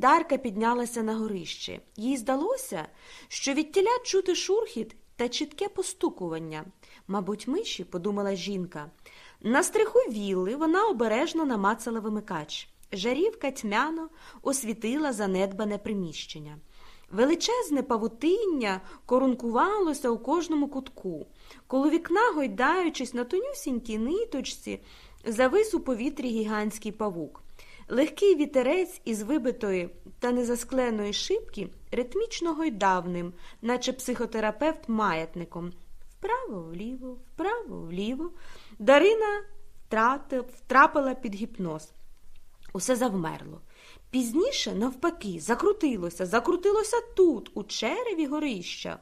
Дарка піднялася на горище. Їй здалося, що від тіля чути шурхіт та чітке постукування. Мабуть, миші, подумала жінка. На стриху вілли вона обережно намацала вимикач. Жарівка тьмяно освітила занедбане приміщення. Величезне павутиння корункувалося у кожному кутку. Коло вікна, гойдаючись на тонюсінькій ниточці, завис у повітрі гігантський павук. Легкий вітерець із вибитої та незаскленої шибки ритмічно гойдав ним, наче психотерапевт маятником. Вправо вліво, вправо вліво. Дарина втрапила під гіпноз. Усе завмерло. Пізніше, навпаки, закрутилося, закрутилося тут, у череві горища.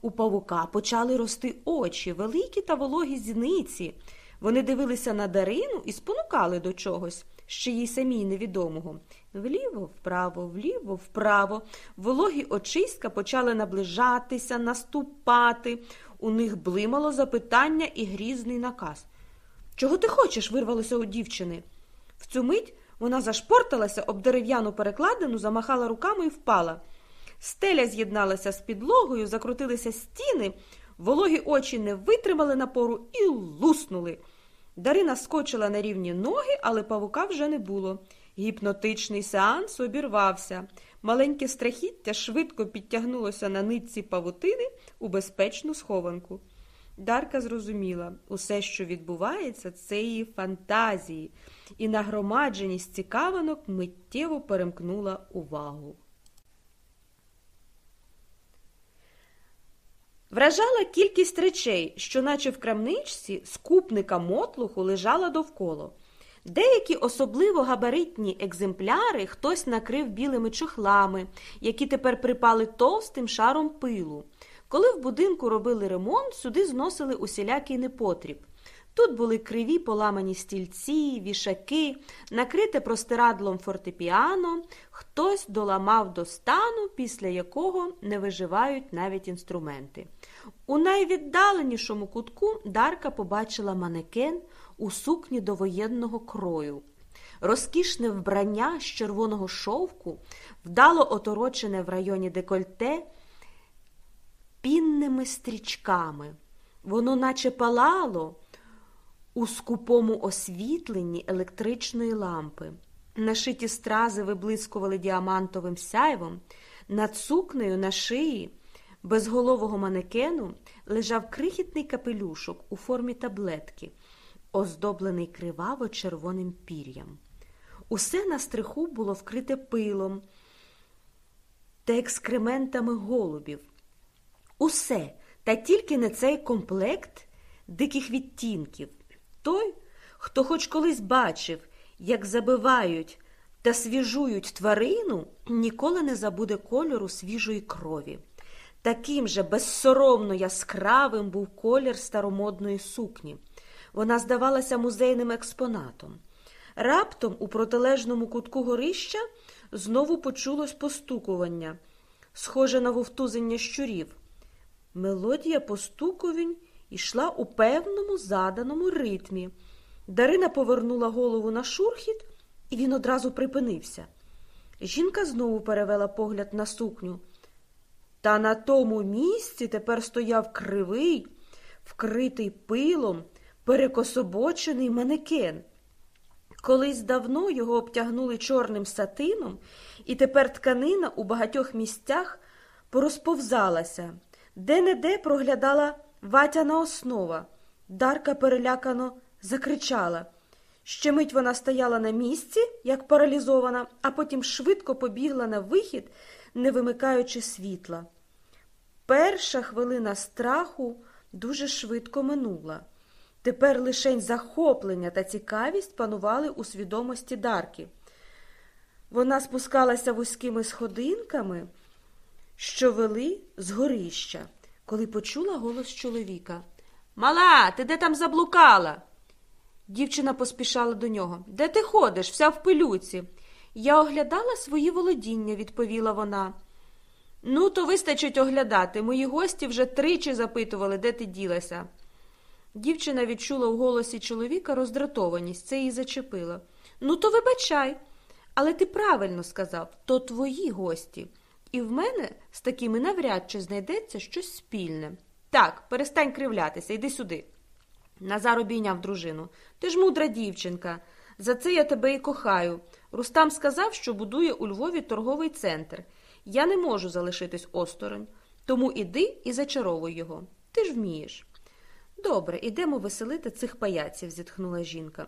У павука почали рости очі, великі та вологі зіниці. Вони дивилися на Дарину і спонукали до чогось, ще їй самій невідомого. Вліво, вправо, вліво, вправо. Вологі очиська почали наближатися, наступати. У них блимало запитання і грізний наказ. Чого ти хочеш? вирвалося у дівчини. В цю мить вона зашпорталася об дерев'яну перекладину, замахала руками і впала. Стеля з'єдналася з підлогою, закрутилися стіни, вологі очі не витримали напору і луснули. Дарина скочила на рівні ноги, але павука вже не було. Гіпнотичний сеанс обірвався. Маленьке страхіття швидко підтягнулося на нитці павутини у безпечну схованку. Дарка зрозуміла, усе, що відбувається, це її фантазії, і нагромадженість цікавинок миттєво перемкнула увагу. Вражала кількість речей, що, наче в крамничці, скупника мотлуху лежала довкола. Деякі особливо габаритні екземпляри хтось накрив білими чохлами, які тепер припали товстим шаром пилу. Коли в будинку робили ремонт, сюди зносили усілякий непотріб. Тут були криві поламані стільці, вішаки, накрите простирадлом фортепіано, хтось доламав до стану, після якого не виживають навіть інструменти. У найвіддаленішому кутку Дарка побачила манекен у сукні довоєнного крою. Розкішне вбрання з червоного шовку, вдало оторочене в районі декольте пінними стрічками. Воно наче палало у скупому освітленні електричної лампи. Нашиті стрази виблискували діамантовим сяйвом, над сукнею на шиї безголового манекену лежав крихітний капелюшок у формі таблетки, оздоблений криваво червоним пір'ям. Усе на стриху було вкрите пилом та екскрементами голубів. Усе, та тільки не цей комплект диких відтінків. Той, хто хоч колись бачив, як забивають та свіжують тварину, ніколи не забуде кольору свіжої крові. Таким же безсоромно яскравим був колір старомодної сукні. Вона здавалася музейним експонатом. Раптом у протилежному кутку горища знову почулось постукування, схоже на вовтузення щурів. Мелодія постукувань йшла у певному заданому ритмі. Дарина повернула голову на шурхіт, і він одразу припинився. Жінка знову перевела погляд на сукню. Та на тому місці тепер стояв кривий, вкритий пилом, перекособочений манекен. Колись давно його обтягнули чорним сатином, і тепер тканина у багатьох місцях порозповзалася, де-не-де проглядала ватяна основа. Дарка перелякано закричала. Ще мить вона стояла на місці, як паралізована, а потім швидко побігла на вихід, не вимикаючи світла. Перша хвилина страху дуже швидко минула. Тепер лишень захоплення та цікавість панували у свідомості Дарки. Вона спускалася вузькими сходинками, що вели з горища, коли почула голос чоловіка. Мала, ти де там заблукала? Дівчина поспішала до нього. Де ти ходиш, вся в пилюці? Я оглядала свої володіння, відповіла вона. Ну, то вистачить оглядати. Мої гості вже тричі запитували, де ти ділася. Дівчина відчула у голосі чоловіка роздратованість, це її зачепило. Ну, то вибачай. Але ти правильно сказав то твої гості. І в мене з такими навряд чи знайдеться щось спільне. Так, перестань кривлятися, йди сюди. Назар обійняв дружину. Ти ж мудра дівчинка. За це я тебе і кохаю. Рустам сказав, що будує у Львові торговий центр. Я не можу залишитись осторонь. Тому іди і зачаровуй його. Ти ж вмієш. Добре, ідемо веселити цих паяців, зітхнула жінка.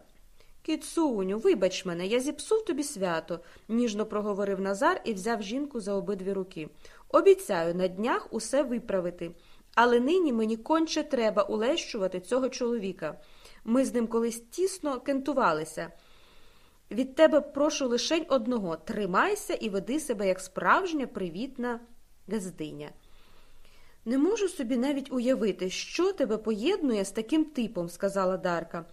Кіцуню, вибач мене, я зіпсув тобі свято, ніжно проговорив Назар і взяв жінку за обидві руки. Обіцяю на днях усе виправити. Але нині мені конче треба улещувати цього чоловіка. Ми з ним колись тісно кентувалися. Від тебе прошу лишень одного тримайся і веди себе як справжня привітна газдиня. Не можу собі навіть уявити, що тебе поєднує з таким типом, сказала Дарка.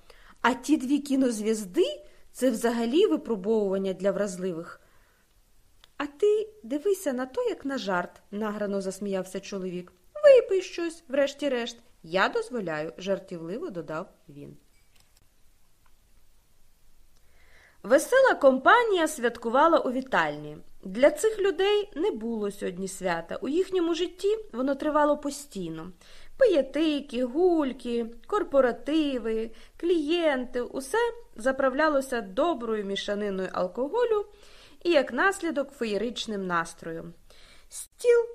А ті дві кінозвізди це взагалі випробовування для вразливих. А ти дивися на то, як на жарт, награно засміявся чоловік. Випий щось, врешті-решт. Я дозволяю, жартівливо додав він. Весела компанія святкувала у вітальні. Для цих людей не було сьогодні свята. У їхньому житті воно тривало постійно. Пиятики, гульки, корпоративи, клієнти усе заправлялося доброю мішаниною алкоголю і, як наслідок, феєричним настроєм. Стіл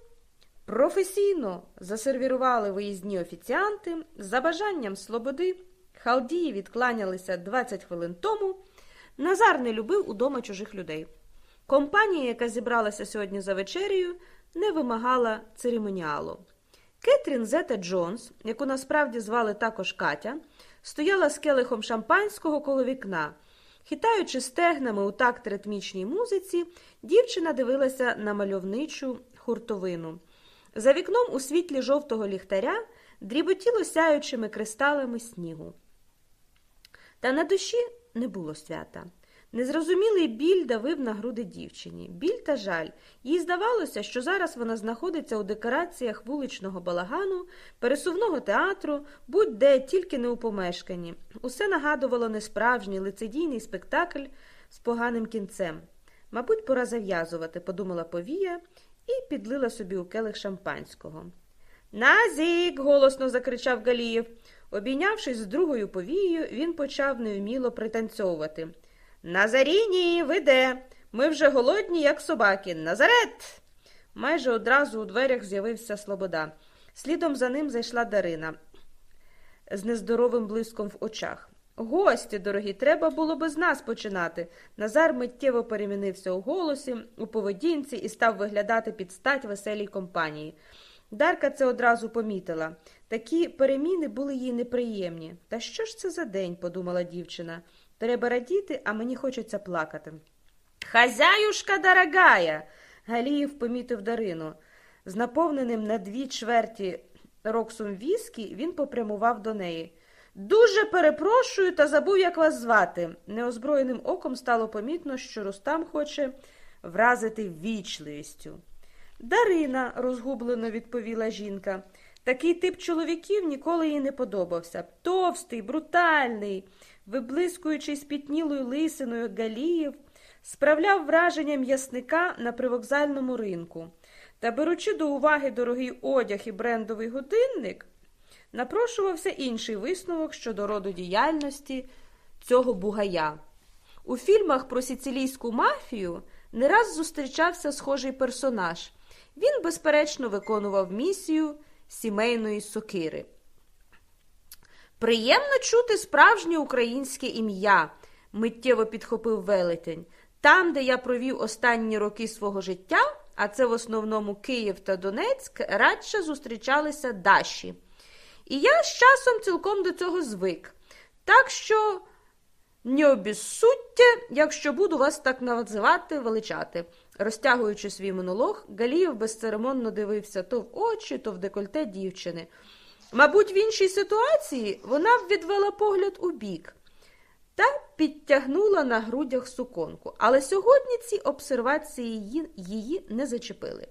професійно засервірували виїзні офіціанти, за бажанням слободи, халдії відкланялися 20 хвилин тому. Назар не любив удома чужих людей. Компанія, яка зібралася сьогодні за вечерею, не вимагала церемоніалу. Кетрін Зета Джонс, яку насправді звали також Катя, стояла з келихом шампанського коло вікна. Хитаючи стегнами у такт ритмічній музиці, дівчина дивилася на мальовничу хуртовину. За вікном у світлі жовтого ліхтаря дріботіло сяючими кристалами снігу. Та на душі не було свята. Незрозумілий біль давив на груди дівчині. Біль та жаль. Їй здавалося, що зараз вона знаходиться у декораціях вуличного балагану, пересувного театру, будь-де тільки не у помешканні. Усе нагадувало несправжній лицедійний спектакль з поганим кінцем. Мабуть, пора зав'язувати, подумала Повія і підлила собі у келих шампанського. Назік. голосно закричав Галієв. Обійнявшись з другою повією, він почав невміло пританцьовувати. Назаріні, веде. Ми вже голодні, як собаки. Назарет. Майже одразу у дверях з'явився Слобода. Слідом за ним зайшла Дарина з нездоровим блиском в очах. Гості, дорогі, треба було би з нас починати. Назар миттєво перемінився у голосі, у поведінці і став виглядати під стать веселій компанії. Дарка це одразу помітила. Такі переміни були їй неприємні. Та що ж це за день? подумала дівчина. Треба радіти, а мені хочеться плакати. Хазяюшка дорогая. Галіїв помітив Дарину. З наповненим на дві чверті роксом віскі він попрямував до неї. Дуже перепрошую та забув, як вас звати. Неозброєним оком стало помітно, що Рустам хоче вразити вічливістю. Дарина, розгублено відповіла жінка. Такий тип чоловіків ніколи їй не подобався. Товстий, брутальний, виблискуючи спітнілою лисиною Галіїв, справляв враження м'ясника на привокзальному ринку. Та, беручи до уваги дорогий одяг і брендовий годинник, напрошувався інший висновок щодо роду діяльності цього бугая. У фільмах про сицилійську мафію не раз зустрічався схожий персонаж. Він, безперечно, виконував місію сімейної сокири. Приємно чути справжнє українське ім'я, миттєво підхопив велетень. Там, де я провів останні роки свого життя, а це в основному Київ та Донецьк, радше зустрічалися Даші. І я з часом цілком до цього звик. Так що не обіссудьте, якщо буду вас так називати, величати. Розтягуючи свій монолог, Галієв безцеремонно дивився то в очі, то в декольте дівчини. Мабуть, в іншій ситуації вона б відвела погляд у бік та підтягнула на грудях суконку, але сьогодні ці обсервації її, її не зачепили.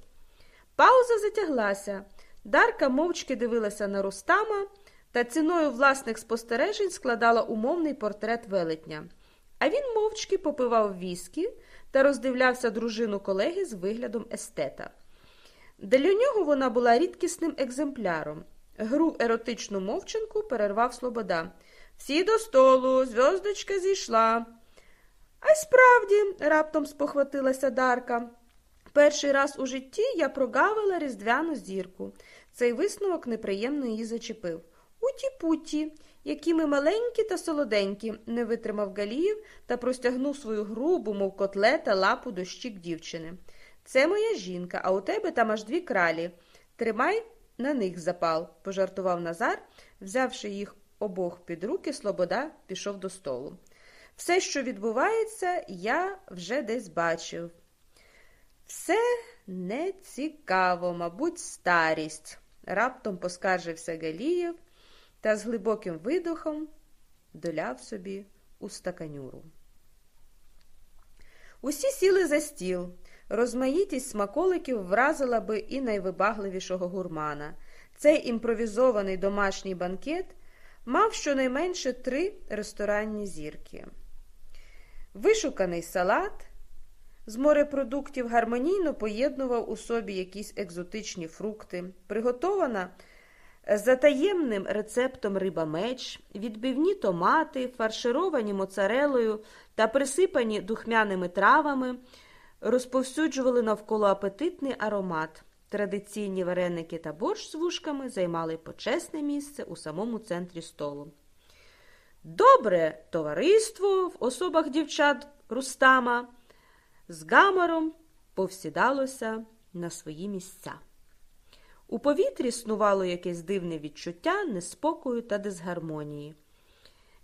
Пауза затяглася. Дарка мовчки дивилася на Рустама та ціною власних спостережень складала умовний портрет велетня. а він мовчки попивав віскі та роздивлявся дружину колеги з виглядом естета. Для нього вона була рідкісним екземпляром. Гру еротичну мовчинку перервав Слобода. Всі до столу, зв'яздочка зійшла. А й справді, раптом спохватилася Дарка. Перший раз у житті я прогавила різдвяну зірку. Цей висновок неприємно її зачепив. Уті-путі, які ми маленькі та солоденькі, не витримав Галіїв та простягнув свою грубу, мов котлета, лапу до щік дівчини. Це моя жінка, а у тебе там аж дві кралі. Тримай на них запал, пожартував Назар, взявши їх обох під руки, Слобода пішов до столу. Все, що відбувається, я вже десь бачив. Все нецікаво, мабуть, старість, раптом поскаржився Галієв та з глибоким видохом доляв собі у стаканюру. Усі сіли за стіл. Розмаїтість смаколиків вразила би і найвибагливішого гурмана. Цей імпровізований домашній банкет мав щонайменше три ресторанні зірки. Вишуканий салат з морепродуктів гармонійно поєднував у собі якісь екзотичні фрукти, приготована за таємним рецептом риба-меч, відбивні томати, фаршировані моцарелою та присипані духмяними травами, розповсюджували навколо апетитний аромат. Традиційні вареники та борщ з вушками займали почесне місце у самому центрі столу. Добре товариство в особах дівчат Рустама з гамаром повсідалося на свої місця. У повітрі снувало якесь дивне відчуття неспокою та дисгармонії.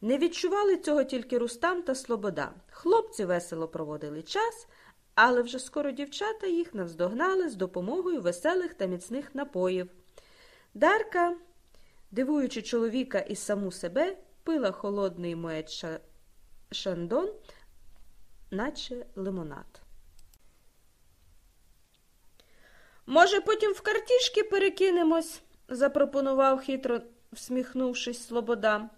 Не відчували цього тільки Рустам та Слобода. Хлопці весело проводили час, але вже скоро дівчата їх навздогнали з допомогою веселих та міцних напоїв. Дарка, дивуючи чоловіка і саму себе, пила холодний моет шандон, наче лимонад. Може, потім в картішки перекинемось, запропонував хитро всміхнувшись Слобода.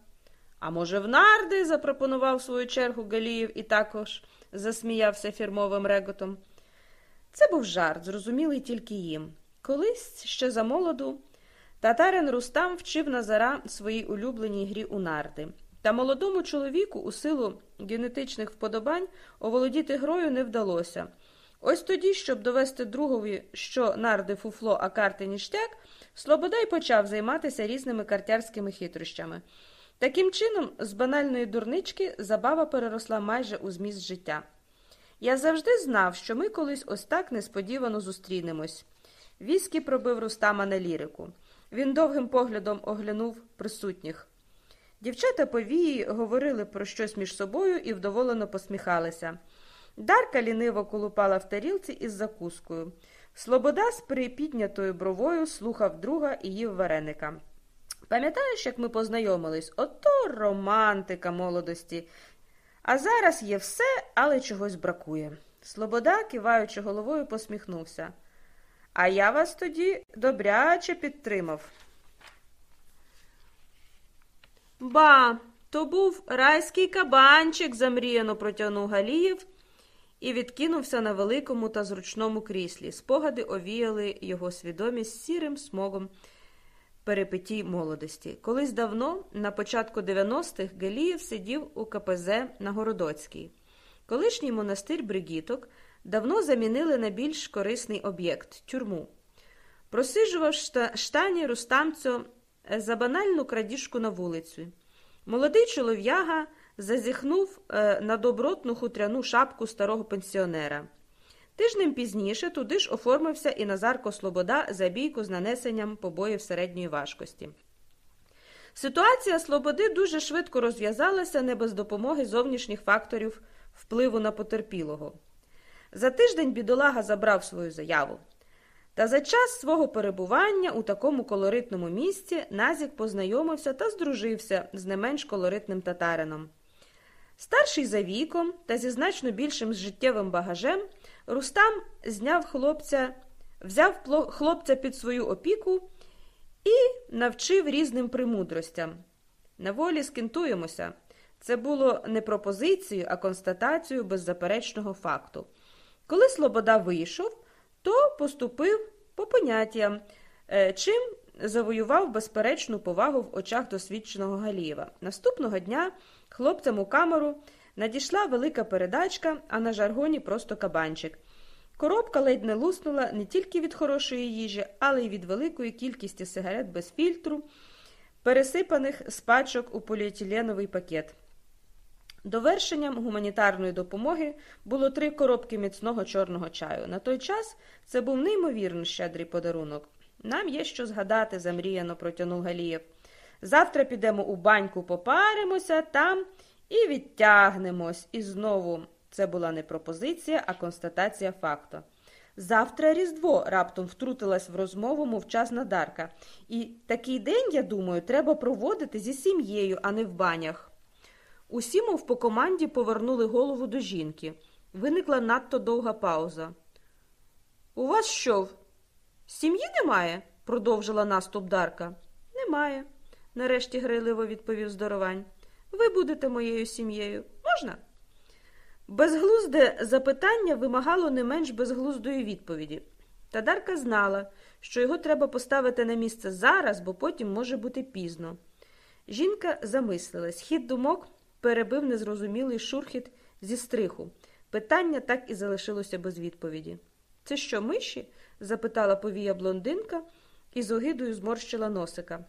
А може, в нарди, запропонував свою чергу Галіїв і також засміявся фірмовим реготом. Це був жарт, зрозумілий тільки їм. Колись ще за молоду татарин Рустам вчив Назара своїй улюбленій грі у нарди. Та молодому чоловіку у силу генетичних вподобань оволодіти грою не вдалося. Ось тоді, щоб довести другові, що нарди фуфло, а карти ніштяк, Слободай почав займатися різними картярськими хитрощами. Таким чином, з банальної дурнички забава переросла майже у зміст життя. Я завжди знав, що ми колись ось так несподівано зустрінемось. Віскі пробив Рустама на лірику. Він довгим поглядом оглянув присутніх. Дівчата повії говорили про щось між собою і вдоволено посміхалися. Дарка ліниво колупала в тарілці із закускою. Слобода з припіднятою бровою слухав друга і їв вареника. Пам'ятаєш, як ми познайомились? Ото романтика молодості. А зараз є все, але чогось бракує. Слобода, киваючи головою, посміхнувся. А я вас тоді добряче підтримав. Ба, то був райський кабанчик, замріяно протягнув Галієв і відкинувся на великому та зручному кріслі. Спогади овіяли його свідомість сірим смогом перепитій молодості. Колись давно, на початку 90-х, Галієв сидів у КПЗ на Городоцькій. Колишній монастир Бригіток давно замінили на більш корисний об'єкт тюрму. Просиджував штані Рустамцю за банальну крадіжку на вулицю. Молодий чолов'яга зазіхнув е, на добротну хутряну шапку старого пенсіонера. Тижнем пізніше туди ж оформився і Назарко Слобода за бійку з нанесенням побоїв середньої важкості. Ситуація Слободи дуже швидко розв'язалася не без допомоги зовнішніх факторів впливу на потерпілого. За тиждень бідолага забрав свою заяву. Та за час свого перебування у такому колоритному місці Назік познайомився та здружився з не менш колоритним татарином. Старший за віком та зі значно більшим життєвим багажем, Рустам зняв хлопця, взяв хлопця під свою опіку і навчив різним примудростям. На волі скінтуємося. Це було не пропозицією, а констатацією беззаперечного факту. Коли Слобода вийшов, то поступив по поняттям, е, чим завоював безперечну повагу в очах досвідченого Галієва. Наступного дня хлопцям у камеру надійшла велика передачка, а на жаргоні просто кабанчик. Коробка ледь не луснула не тільки від хорошої їжі, але й від великої кількості сигарет без фільтру, пересипаних з пачок у поліетиленовий пакет. Довершенням гуманітарної допомоги було три коробки міцного чорного чаю. На той час це був неймовірно щедрий подарунок. Нам є що згадати, замріяно протягнув Галієв. Завтра підемо у баньку, попаримося там і відтягнемось. І знову це була не пропозиція, а констатація факту. Завтра Різдво раптом втрутилась в розмову мовчазна Дарка. І такий день, я думаю, треба проводити зі сім'єю, а не в банях. Усі, мов по команді, повернули голову до жінки. Виникла надто довга пауза. У вас що? Сім'ї немає? продовжила наступ Дарка. Немає, нарешті грайливо відповів здоровань. Ви будете моєю сім'єю. Можна? Безглузде запитання вимагало не менш безглуздої відповіді. Та Дарка знала, що його треба поставити на місце зараз, бо потім може бути пізно. Жінка замислилась. Хід думок перебив незрозумілий шурхіт зі стриху. Питання так і залишилося без відповіді. Це що, миші? запитала повія блондинка і з огидою зморщила носика.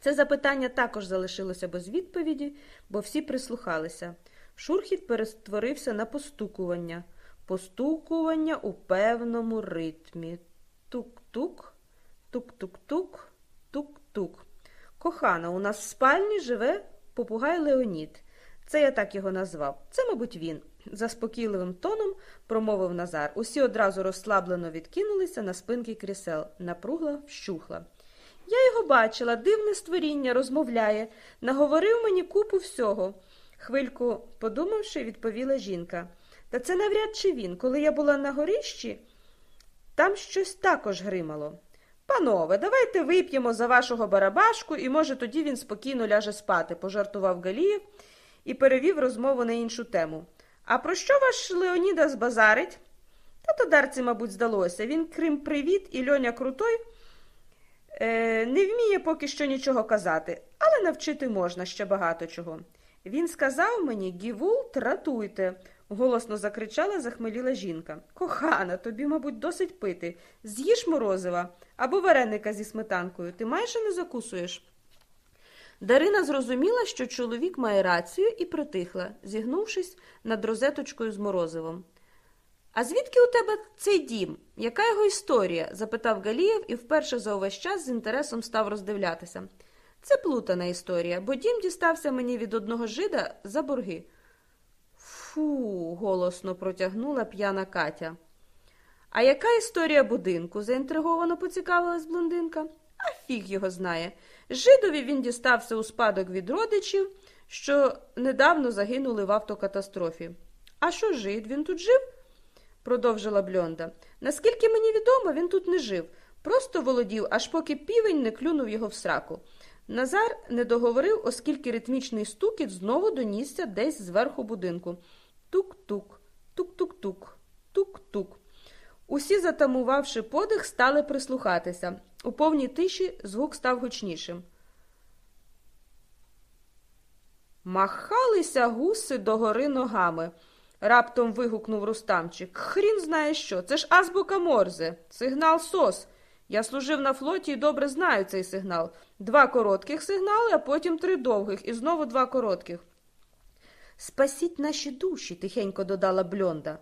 Це запитання також залишилося без відповіді, бо всі прислухалися. Шурхіт перетворився на постукування, постукування у певному ритмі. Тук-тук, тук-тук-тук, тук-тук. Кохана, у нас в спальні живе попугай Леонід. Це я так його назвав. Це, мабуть, він. Заспокійливим тоном промовив Назар. Усі одразу розслаблено відкинулися на спинки крісел. Напругла вщухла. Я його бачила, дивне створіння розмовляє, наговорив мені купу всього. Хвильку подумавши, відповіла жінка. Та це навряд чи він. Коли я була на горищі, там щось також гримало. Панове, давайте вип'ємо за вашого барабашку, і, може, тоді він спокійно ляже спати, пожартував Галієв і перевів розмову на іншу тему. А про що ваш Леоніда збазарить? Та то дарці, мабуть, здалося. Він, крім привіт, і льоня крутой, е, не вміє поки що нічого казати, але навчити можна ще багато чого. Він сказав мені Гівул, тратуйте, голосно закричала захмеліла жінка. Кохана, тобі, мабуть, досить пити. З'їж морозива або вареника зі сметанкою. Ти майже не закусуєш. Дарина зрозуміла, що чоловік має рацію, і притихла, зігнувшись над розеточкою з морозивом. А звідки у тебе цей дім? Яка його історія? запитав Галієв і вперше за увесь час з інтересом став роздивлятися. Це плутана історія, бо дім дістався мені від одного жида за борги. Фу, голосно протягнула п'яна Катя. А яка історія будинку? заінтриговано поцікавилась блондинка. А фіг його знає. Жидові він дістався у спадок від родичів, що недавно загинули в автокатастрофі. А що жид? Він тут жив? Продовжила Бльонда. Наскільки мені відомо, він тут не жив, просто володів, аж поки півень не клюнув його в сраку. Назар не договорив, оскільки ритмічний стукіт знову донісся десь зверху будинку. Тук-тук, тук-тук-тук, тук-тук. Усі, затамувавши подих, стали прислухатися. У повній тиші звук став гучнішим. Махалися гуси догори ногами, раптом вигукнув Рустамчик. Хрін знає що. Це ж азбука Морзе, сигнал СОС. Я служив на флоті і добре знаю цей сигнал. Два коротких сигнали, а потім три довгих і знову два коротких. Спасіть наші душі, тихенько додала Бльонда.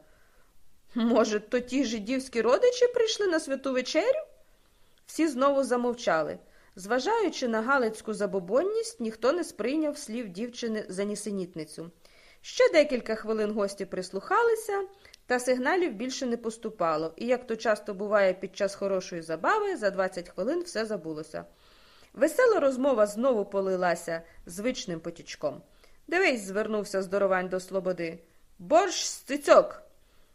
Може, то ті жидівські родичі прийшли на святу вечерю? Всі знову замовчали. Зважаючи на галицьку забобонність, ніхто не сприйняв слів дівчини за нісенітницю. Ще декілька хвилин гості прислухалися, та сигналів більше не поступало, і, як то часто буває під час хорошої забави, за 20 хвилин все забулося. Весела розмова знову полилася звичним потічком. Дивись, звернувся здоровань до Слободи. Борщ з цицьок.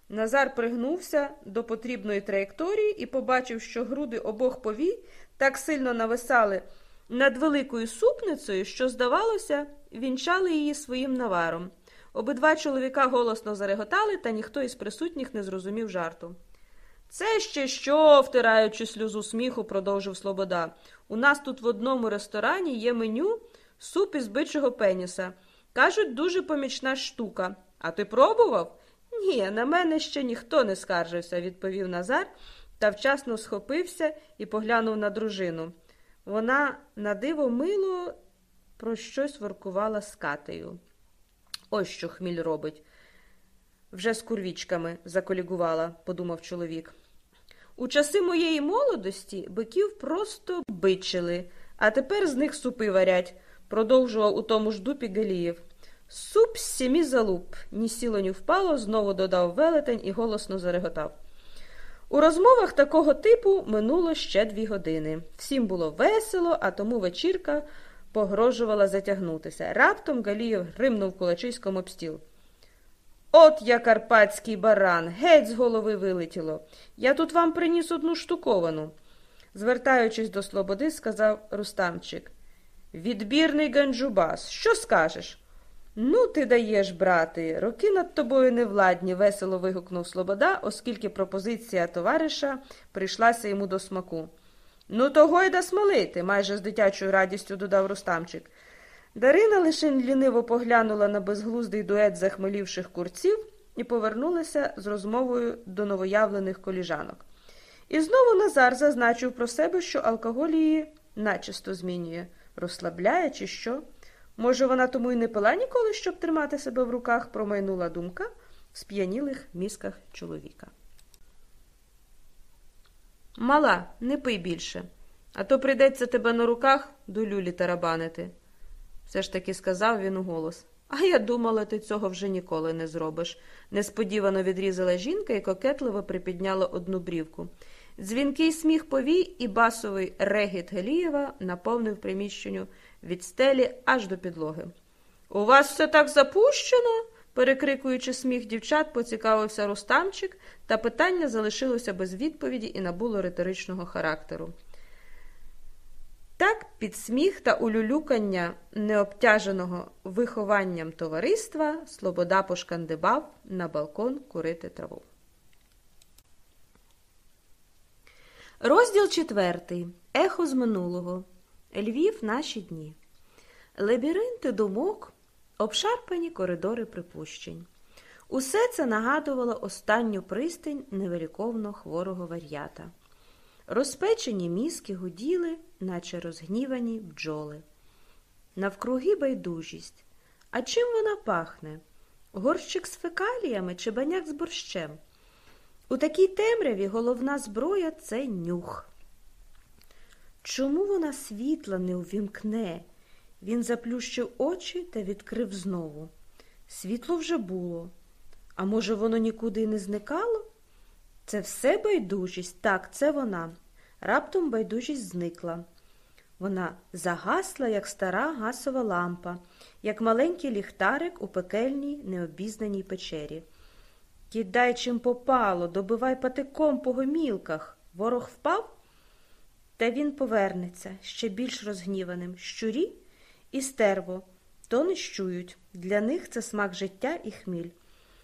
Назар пригнувся до потрібної траєкторії і побачив, що груди обох повій так сильно нависали над великою супницею, що, здавалося, вінчали її своїм наваром. Обидва чоловіка голосно зареготали, та ніхто із присутніх не зрозумів жарту. Це ще що, втираючи сльозу сміху, продовжив Слобода. У нас тут в одному ресторані є меню суп із бичого пеніса. Кажуть, дуже помічна штука. А ти пробував? Ні, на мене ще ніхто не скаржився, відповів Назар та вчасно схопився і поглянув на дружину. Вона на диво мило про щось воркувала з катею. Ось що хміль робить. Вже з курвічками заколігувала, подумав чоловік. У часи моєї молодості биків просто бичили, а тепер з них супи варять, продовжував у тому ж дупі Галієв. Суп з сімі залуп, ні сіло, ні впало, знову додав велетень і голосно зареготав. У розмовах такого типу минуло ще дві години. Всім було весело, а тому вечірка погрожувала затягнутися. Раптом Галієв гримнув кулачиськом об стіл. От я карпатський баран, геть з голови вилетіло. Я тут вам приніс одну штуковану. Звертаючись до Слободи, сказав Рустамчик. Відбірний Ганджубас, що скажеш? Ну, ти даєш, брати, роки над тобою невладні, весело вигукнув Слобода, оскільки пропозиція товариша прийшлася йому до смаку. Ну, того й да смолити, майже з дитячою радістю додав Рустамчик. Дарина лише ліниво поглянула на безглуздий дует захмелівших курців і повернулася з розмовою до новоявлених коліжанок. І знову Назар зазначив про себе, що алкоголь її начисто змінює, розслабляє, чи що. Може, вона тому й не пила ніколи, щоб тримати себе в руках, промайнула думка в сп'янілих мізках чоловіка. Мала, не пий більше, а то прийдеться тебе на руках до люлі тарабанити, все ж таки сказав він у голос. А я думала, ти цього вже ніколи не зробиш. Несподівано відрізала жінка і кокетливо припідняла одну брівку. Дзвінкий сміх повій і басовий регіт Гелієва наповнив приміщенню від стелі аж до підлоги. У вас все так запущено? Перекрикуючи сміх дівчат, поцікавився Рустамчик, та питання залишилося без відповіді і набуло риторичного характеру. Так, під сміх та улюлюкання необтяженого вихованням товариства Слобода пошкандибав на балкон курити траву. Розділ четвертий. Ехо з минулого. Львів наші дні. Лабіринти думок, обшарпані коридори припущень. Усе це нагадувало останню пристань невеликовно хворого вар'ята. Розпечені мізки гуділи, наче розгнівані бджоли. Навкруги байдужість. А чим вона пахне? Горщик з фекаліями чи баняк з борщем? У такій темряві головна зброя це нюх. Чому вона світла не увімкне? Він заплющив очі та відкрив знову. Світло вже було. А може, воно нікуди не зникало? Це все байдужість, так, це вона. Раптом байдужість зникла. Вона загасла, як стара гасова лампа, як маленький ліхтарик у пекельній необізнаній печері. Кидай чим попало, добивай патиком по гомілках. Ворог впав? Та він повернеться ще більш розгніваним. Щурі і стерво, то не щують. Для них це смак життя і хміль.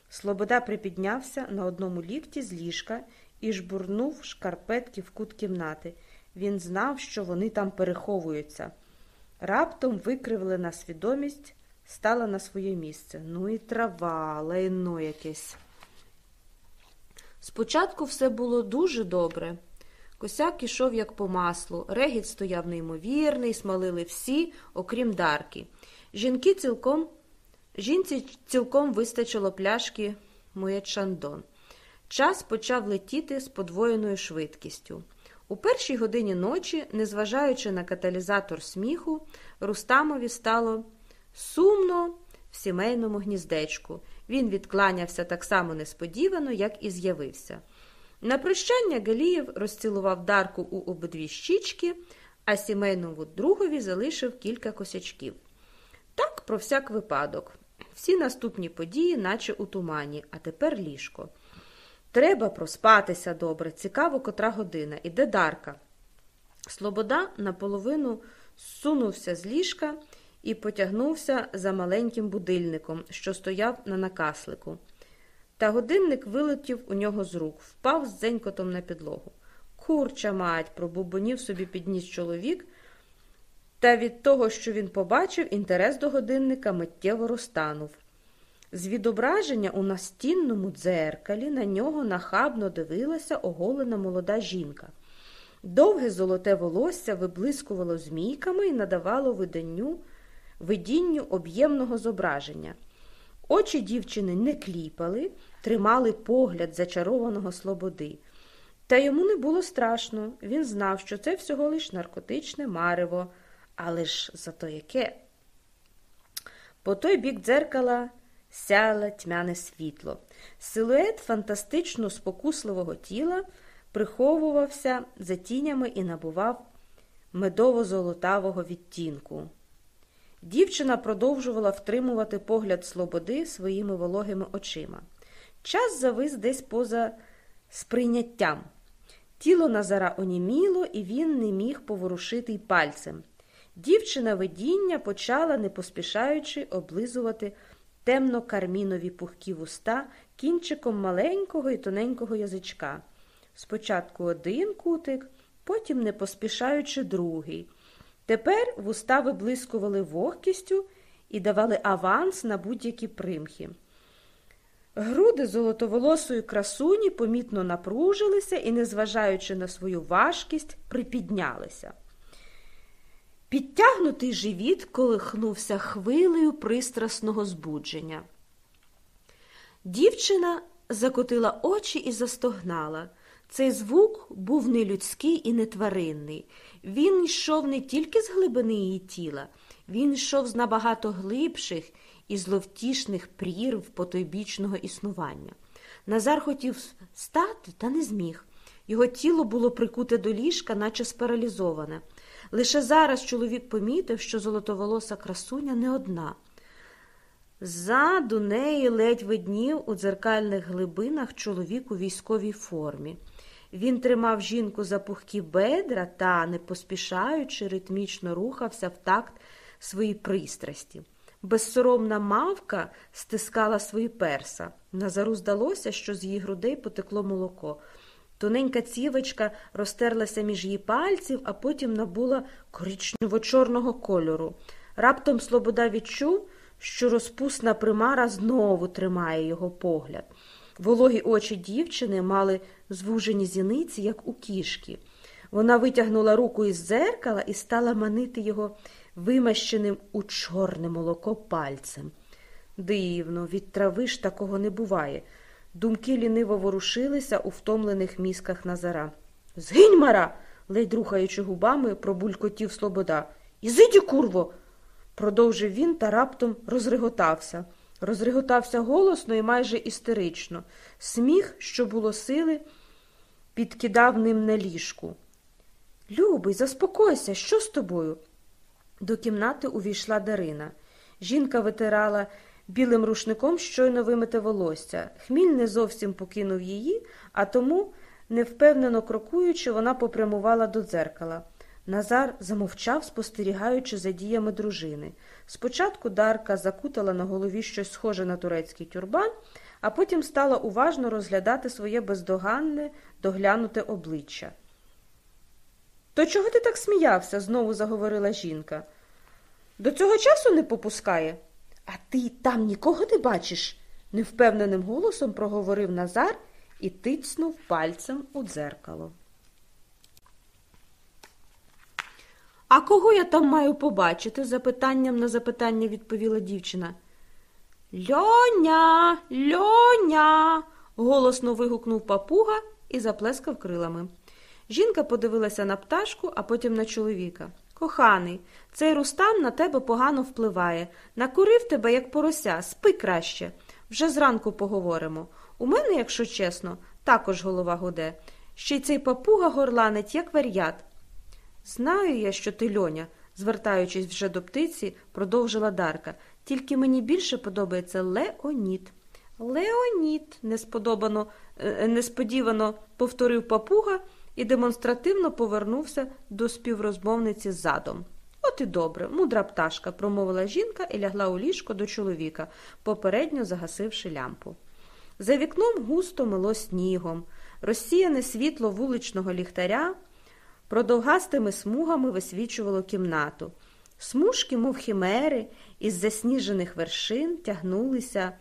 Слобода припіднявся на одному лікті з ліжка і жбурнув шкарпетки в кут кімнати. Він знав, що вони там переховуються. Раптом викривлена свідомість стала на своє місце. Ну і трава, лайно якесь. Спочатку все було дуже добре. Косяк ішов, як по маслу, регіт стояв неймовірний, смалили всі, окрім дарки. Жінки цілком, Жінці цілком вистачило пляшки моє чандон. Час почав летіти з подвоєною швидкістю. У першій годині ночі, незважаючи на каталізатор сміху, Рустамові стало сумно в сімейному гніздечку. Він відкланявся так само несподівано, як і з'явився. На прощання Галієв розцілував Дарку у обидві щічки, а сімейному другові залишив кілька косячків. Так, про всяк випадок. Всі наступні події, наче у тумані, а тепер ліжко. Треба проспатися добре, цікаво, котра година. Іде Дарка. Слобода наполовину сунувся з ліжка і потягнувся за маленьким будильником, що стояв на накаслику. Та годинник вилетів у нього з рук, впав з дзенькотом на підлогу. Курча мать, пробубонів собі підніс чоловік, та від того, що він побачив, інтерес до годинника миттєво розтанув. З відображення у настінному дзеркалі на нього нахабно дивилася оголена молода жінка. Довге золоте волосся виблискувало змійками і надавало виданню, видінню об'ємного зображення. Очі дівчини не кліпали, тримали погляд зачарованого слободи. Та йому не було страшно. Він знав, що це всього лиш наркотичне марево, але ж зато яке. По той бік дзеркала сяло тьмяне світло. Силует фантастично спокусливого тіла приховувався за тінями і набував медово-золотавого відтінку. Дівчина продовжувала втримувати погляд слободи своїми вологими очима. Час завис десь поза сприйняттям. Тіло Назара оніміло, і він не міг поворушити й пальцем. Дівчина видіння почала, не поспішаючи, облизувати темно-кармінові пухкі вуста кінчиком маленького і тоненького язичка. Спочатку один кутик, потім, не поспішаючи, другий. Тепер вуста виблискували вогкістю і давали аванс на будь-які примхи. Груди золотоволосої красуні помітно напружилися і, незважаючи на свою важкість, припіднялися. Підтягнутий живіт колихнувся хвилею пристрасного збудження. Дівчина закотила очі і застогнала. Цей звук був не людський і не тваринний. Він йшов не тільки з глибини її тіла, він йшов з набагато глибших і зловтішних прірв потойбічного існування. Назар хотів стати, та не зміг. Його тіло було прикуте до ліжка, наче спаралізоване. Лише зараз чоловік помітив, що золотоволоса красуня не одна. Ззаду неї ледь виднів у дзеркальних глибинах чоловік у військовій формі. Він тримав жінку за пухкі бедра та, не поспішаючи, ритмічно рухався в такт своїй пристрасті. Безсоромна мавка стискала свої перса. Назару здалося, що з її грудей потекло молоко. Тоненька цівочка розтерлася між її пальців, а потім набула коричнево-чорного кольору. Раптом Слобода відчув, що розпусна примара знову тримає його погляд. Вологі очі дівчини мали звужені зіниці, як у кішки. Вона витягнула руку із дзеркала і стала манити його вимащеним у чорне молоко пальцем. Дивно, від трави ж такого не буває. Думки ліниво ворушилися у втомлених мізках Назара. Згинь, мара. ледь рухаючи губами, пробулькотів Слобода. Ізиді, курво. продовжив він та раптом розреготався. Розреготався голосно і майже істерично. Сміх, що було сили, підкидав ним на ліжку. Любий, заспокойся, що з тобою? До кімнати увійшла Дарина. Жінка витирала білим рушником щойно вимите волосся. Хміль не зовсім покинув її, а тому, невпевнено крокуючи, вона попрямувала до дзеркала. Назар замовчав, спостерігаючи за діями дружини. Спочатку Дарка закутала на голові щось схоже на турецький тюрбан, а потім стала уважно розглядати своє бездоганне, доглянуте обличчя. То чого ти так сміявся? знову заговорила жінка. До цього часу не попускає. А ти там нікого не бачиш? невпевненим голосом проговорив Назар і тицнув пальцем у дзеркало. А кого я там маю побачити? запитанням на запитання відповіла дівчина. Льоня, льоня. голосно вигукнув папуга і заплескав крилами. Жінка подивилася на пташку, а потім на чоловіка. Коханий, цей рустам на тебе погано впливає. Накурив тебе, як порося, спи краще. Вже зранку поговоримо. У мене, якщо чесно, також голова гуде. Ще й цей папуга горланить, як вар'ят. Знаю я, що ти льоня, звертаючись вже до птиці, продовжила Дарка. Тільки мені більше подобається Леонід. Леонід, несподобано, е, несподівано повторив папуга і демонстративно повернувся до співрозмовниці задом. От і добре, мудра пташка, промовила жінка і лягла у ліжко до чоловіка, попередньо загасивши лямпу. За вікном густо мило снігом, розсіяне світло вуличного ліхтаря продовгастими смугами висвічувало кімнату. Смужки, мов химери, із засніжених вершин тягнулися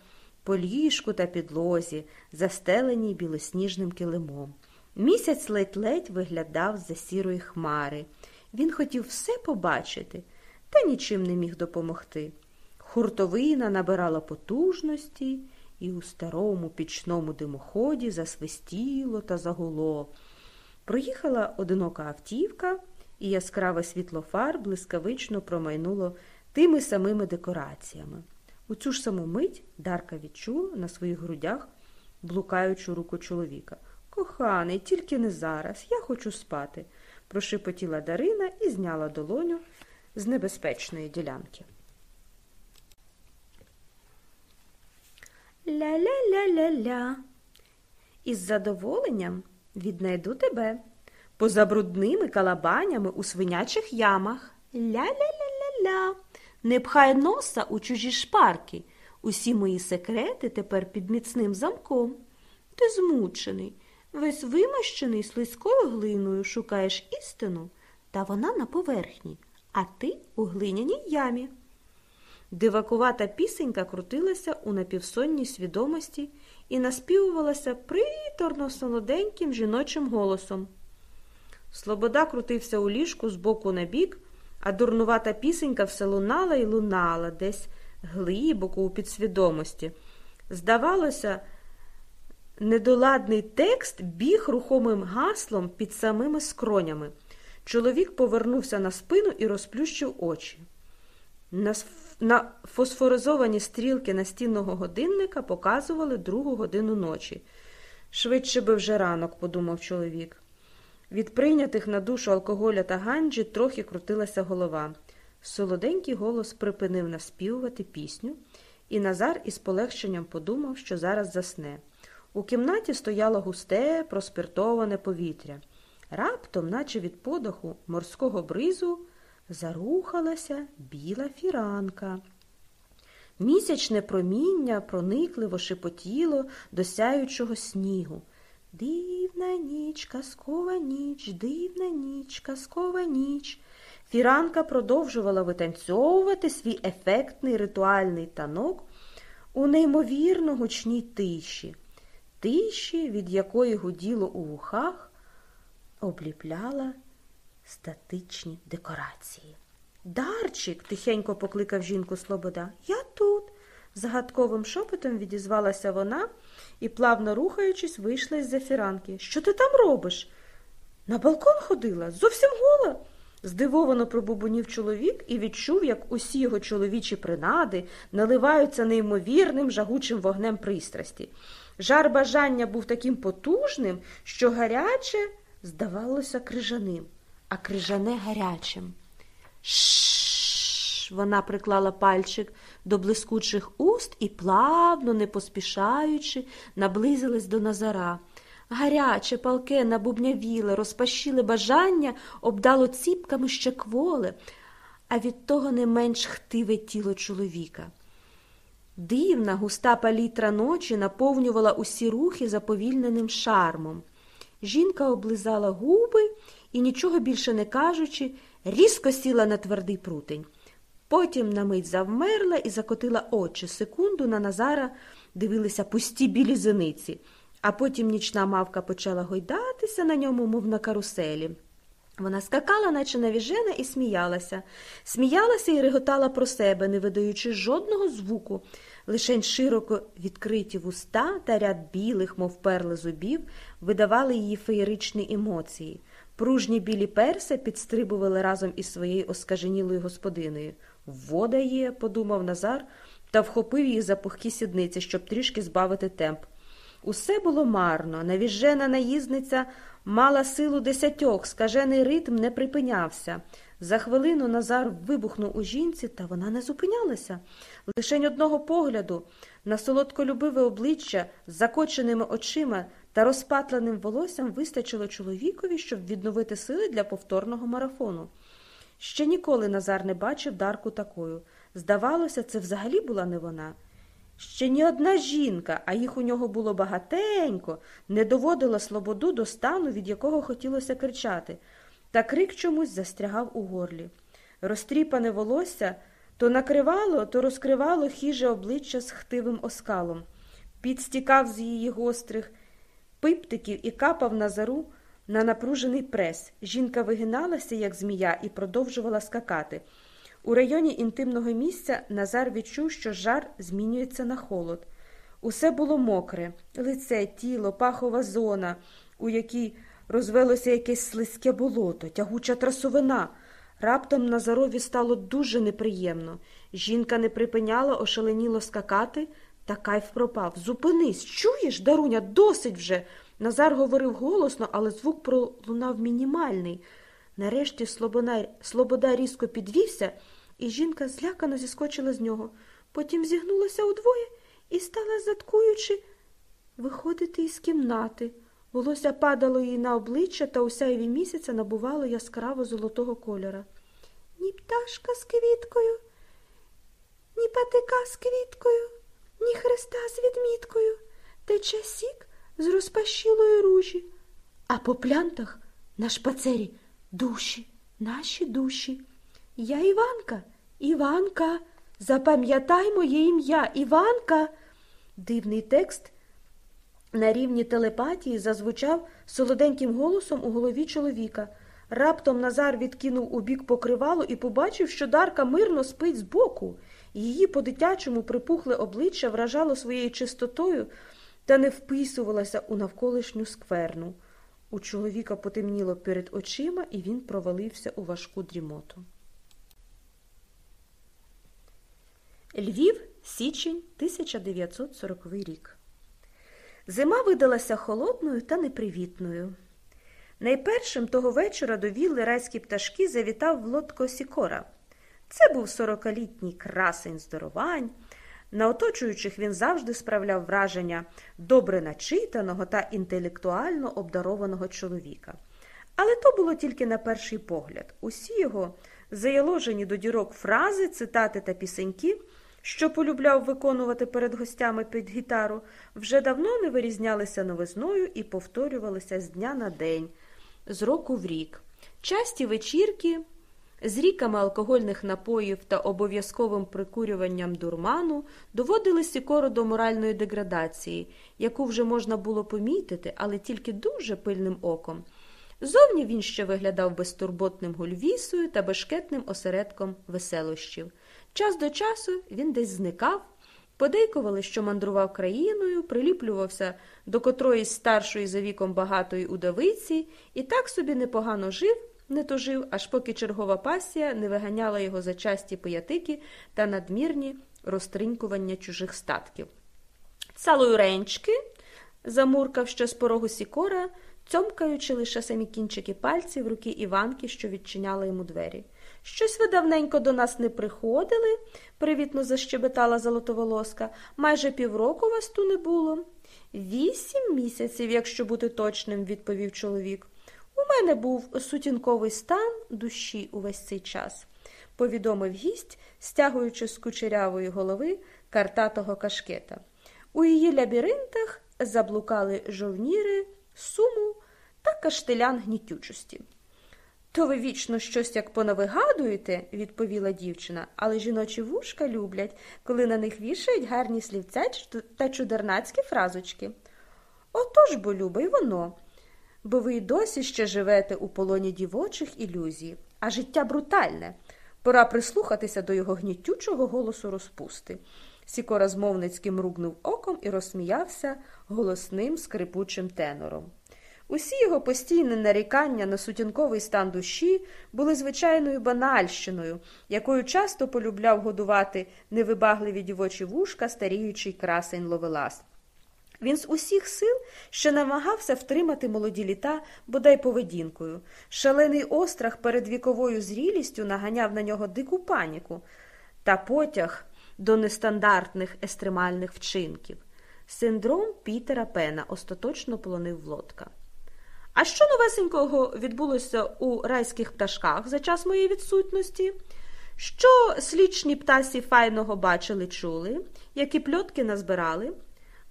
по ліжку та підлозі, застеленій білосніжним килимом. Місяць ледь-ледь виглядав з-за сірої хмари. Він хотів все побачити, та нічим не міг допомогти. Хуртовина набирала потужності, і у старому пічному димоході засвистіло та загуло. Проїхала одинока автівка, і яскраве світло фар блискавично промайнуло тими самими декораціями. У цю ж саму мить Дарка відчула на своїх грудях блукаючу руку чоловіка. Коханий, тільки не зараз, я хочу спати, прошепотіла Дарина і зняла долоню з небезпечної ділянки. Ля-ля-ля-ля-ля. Із задоволенням віднайду тебе поза брудними калабанями у свинячих ямах. Ля-ля-ля-ля-ля. Не пхай носа у чужі шпарки. Усі мої секрети тепер під міцним замком. Ти змучений, весь вимащений слизькою глиною шукаєш істину, та вона на поверхні, а ти у глиняній ямі. Дивакувата пісенька крутилася у напівсонній свідомості і наспівувалася приторно солоденьким жіночим голосом. Слобода крутився у ліжку з боку на бік, а дурнувата пісенька все лунала і лунала десь глибоко у підсвідомості. Здавалося, недоладний текст біг рухомим гаслом під самими скронями. Чоловік повернувся на спину і розплющив очі. На, на фосфоризовані стрілки настінного годинника показували другу годину ночі. Швидше би вже ранок, подумав чоловік. Від прийнятих на душу алкоголя та ганджі трохи крутилася голова. Солоденький голос припинив наспівувати пісню, і Назар із полегшенням подумав, що зараз засне. У кімнаті стояло густе, проспиртоване повітря. Раптом, наче від подоху морського бризу, зарухалася біла фіранка. Місячне проміння проникливо шепотіло до сяючого снігу. Дивна ніч, казкова ніч, дивна ніч, казкова ніч. Фіранка продовжувала витанцьовувати свій ефектний ритуальний танок у неймовірно гучній тиші, тиші, від якої гуділо у вухах, обліпляла статичні декорації. Дарчик, тихенько покликав жінку Слобода, я тут. Загадковим шепотом відізвалася вона і, плавно рухаючись, вийшла із за фіранки. Що ти там робиш? На балкон ходила, зовсім гола. Здивовано пробубонів чоловік і відчув, як усі його чоловічі принади наливаються неймовірним жагучим вогнем пристрасті. Жар бажання був таким потужним, що гаряче здавалося крижаним, а крижане гарячим. Шш. Вона приклала пальчик до блискучих уст і плавно, не поспішаючи, наблизилась до Назара. Гаряче, палке набубнявіле, розпашіле бажання обдало ціпками ще кволи, а від того не менш хтиве тіло чоловіка. Дивна, густа палітра ночі наповнювала усі рухи заповільненим шармом. Жінка облизала губи і, нічого більше не кажучи, різко сіла на твердий прутень. Потім на мить завмерла і закотила очі. Секунду на Назара дивилися пусті білі зениці, а потім нічна мавка почала гойдатися на ньому, мов на каруселі. Вона скакала, наче навіжена, і сміялася. Сміялася і реготала про себе, не видаючи жодного звуку. Лишень широко відкриті вуста та ряд білих, мов перли зубів, видавали її феєричні емоції. Пружні білі перси підстрибували разом із своєю оскаженілою господинею. Вода є, подумав Назар, та вхопив її за пухкі сідниці, щоб трішки збавити темп. Усе було марно, навіжена наїзниця мала силу десятьох, скажений ритм не припинявся. За хвилину Назар вибухнув у жінці, та вона не зупинялася. Лишень одного погляду на солодколюбиве обличчя з закоченими очима та розпатленим волоссям вистачило чоловікові, щоб відновити сили для повторного марафону. Ще ніколи Назар не бачив Дарку такою. Здавалося, це взагалі була не вона. Ще ні одна жінка, а їх у нього було багатенько, не доводила слободу до стану, від якого хотілося кричати, та крик чомусь застрягав у горлі. Розтріпане волосся то накривало, то розкривало хіже обличчя з хтивим оскалом, підстікав з її гострих пиптиків і капав на зару на напружений прес. Жінка вигиналася, як змія, і продовжувала скакати. У районі інтимного місця Назар відчув, що жар змінюється на холод. Усе було мокре лице, тіло, пахова зона, у якій розвелося якесь слизьке болото, тягуча трасовина. Раптом Назарові стало дуже неприємно. Жінка не припиняла ошаленіло скакати, та кайф пропав. Зупинись, чуєш, Даруня, досить вже. Назар говорив голосно, але звук пролунав мінімальний. Нарешті Слобода, Слобода різко підвівся, і жінка злякано зіскочила з нього. Потім зігнулася удвоє і стала, заткуючи, виходити із кімнати. Волосся падало їй на обличчя та у сяйві місяця набувало яскраво золотого кольора. Ні пташка з квіткою, ні патика з квіткою, ні хреста з відміткою, тече сік з розпашілої ружі, а по плянтах на шпацері душі, наші душі. Я Іванка, Іванка, запам'ятай моє ім'я, Іванка. Дивний текст на рівні телепатії зазвучав солоденьким голосом у голові чоловіка. Раптом Назар відкинув у бік покривало і побачив, що Дарка мирно спить збоку. Її по дитячому припухле обличчя вражало своєю чистотою та не вписувалася у навколишню скверну. У чоловіка потемніло перед очима, і він провалився у важку дрімоту. Львів, січень, 1940 рік. Зима видалася холодною та непривітною. Найпершим того вечора до вілли райські пташки завітав Влодко Сікора. Це був сорокалітній красень здоровань. На оточуючих він завжди справляв враження добре начитаного та інтелектуально обдарованого чоловіка. Але то було тільки на перший погляд. Усі його заяложені до дірок фрази, цитати та пісеньки, що полюбляв виконувати перед гостями під гітару, вже давно не вирізнялися новизною і повторювалися з дня на день, з року в рік. Часті вечірки з ріками алкогольних напоїв та обов'язковим прикурюванням дурману доводили Сікору до моральної деградації, яку вже можна було помітити, але тільки дуже пильним оком. Зовні він ще виглядав безтурботним гульвісою та бешкетним осередком веселощів. Час до часу він десь зникав, подейкували, що мандрував країною, приліплювався до котроїсь старшої за віком багатої удовиці і так собі непогано жив не тужив, аж поки чергова пасія не виганяла його за часті пиятики та надмірні розтринькування чужих статків. Салою ренчки, замуркав ще з порогу Сікора, цьомкаючи лише самі кінчики пальців руки Іванки, що відчиняла йому двері. Щось ви давненько до нас не приходили, привітно защебетала золотоволоска. Майже півроку вас ту не було. Вісім місяців, якщо бути точним, відповів чоловік. У мене був сутінковий стан душі увесь цей час, повідомив гість, стягуючи з кучерявої голови картатого кашкета. У її лабіринтах заблукали жовніри, суму та каштелян гнітючості. То ви вічно щось як понавигадуєте, відповіла дівчина, але жіночі вушка люблять, коли на них вішають гарні слівця та чудернацькі фразочки. Отож бо, любо, й воно бо ви й досі ще живете у полоні дівочих ілюзій, а життя брутальне. Пора прислухатися до його гнітючого голосу розпусти. Сікора змовницьким ругнув оком і розсміявся голосним скрипучим тенором. Усі його постійні нарікання на сутінковий стан душі були звичайною банальщиною, якою часто полюбляв годувати невибагливі дівочі вушка старіючий красень ловелас. Він з усіх сил ще намагався втримати молоді літа, бодай поведінкою. Шалений острах перед віковою зрілістю наганяв на нього дику паніку та потяг до нестандартних естремальних вчинків. Синдром Пітера Пена остаточно полонив Влодка. А що новесенького відбулося у райських пташках за час моєї відсутності? Що слічні птасі файного бачили, чули, які пльотки назбирали?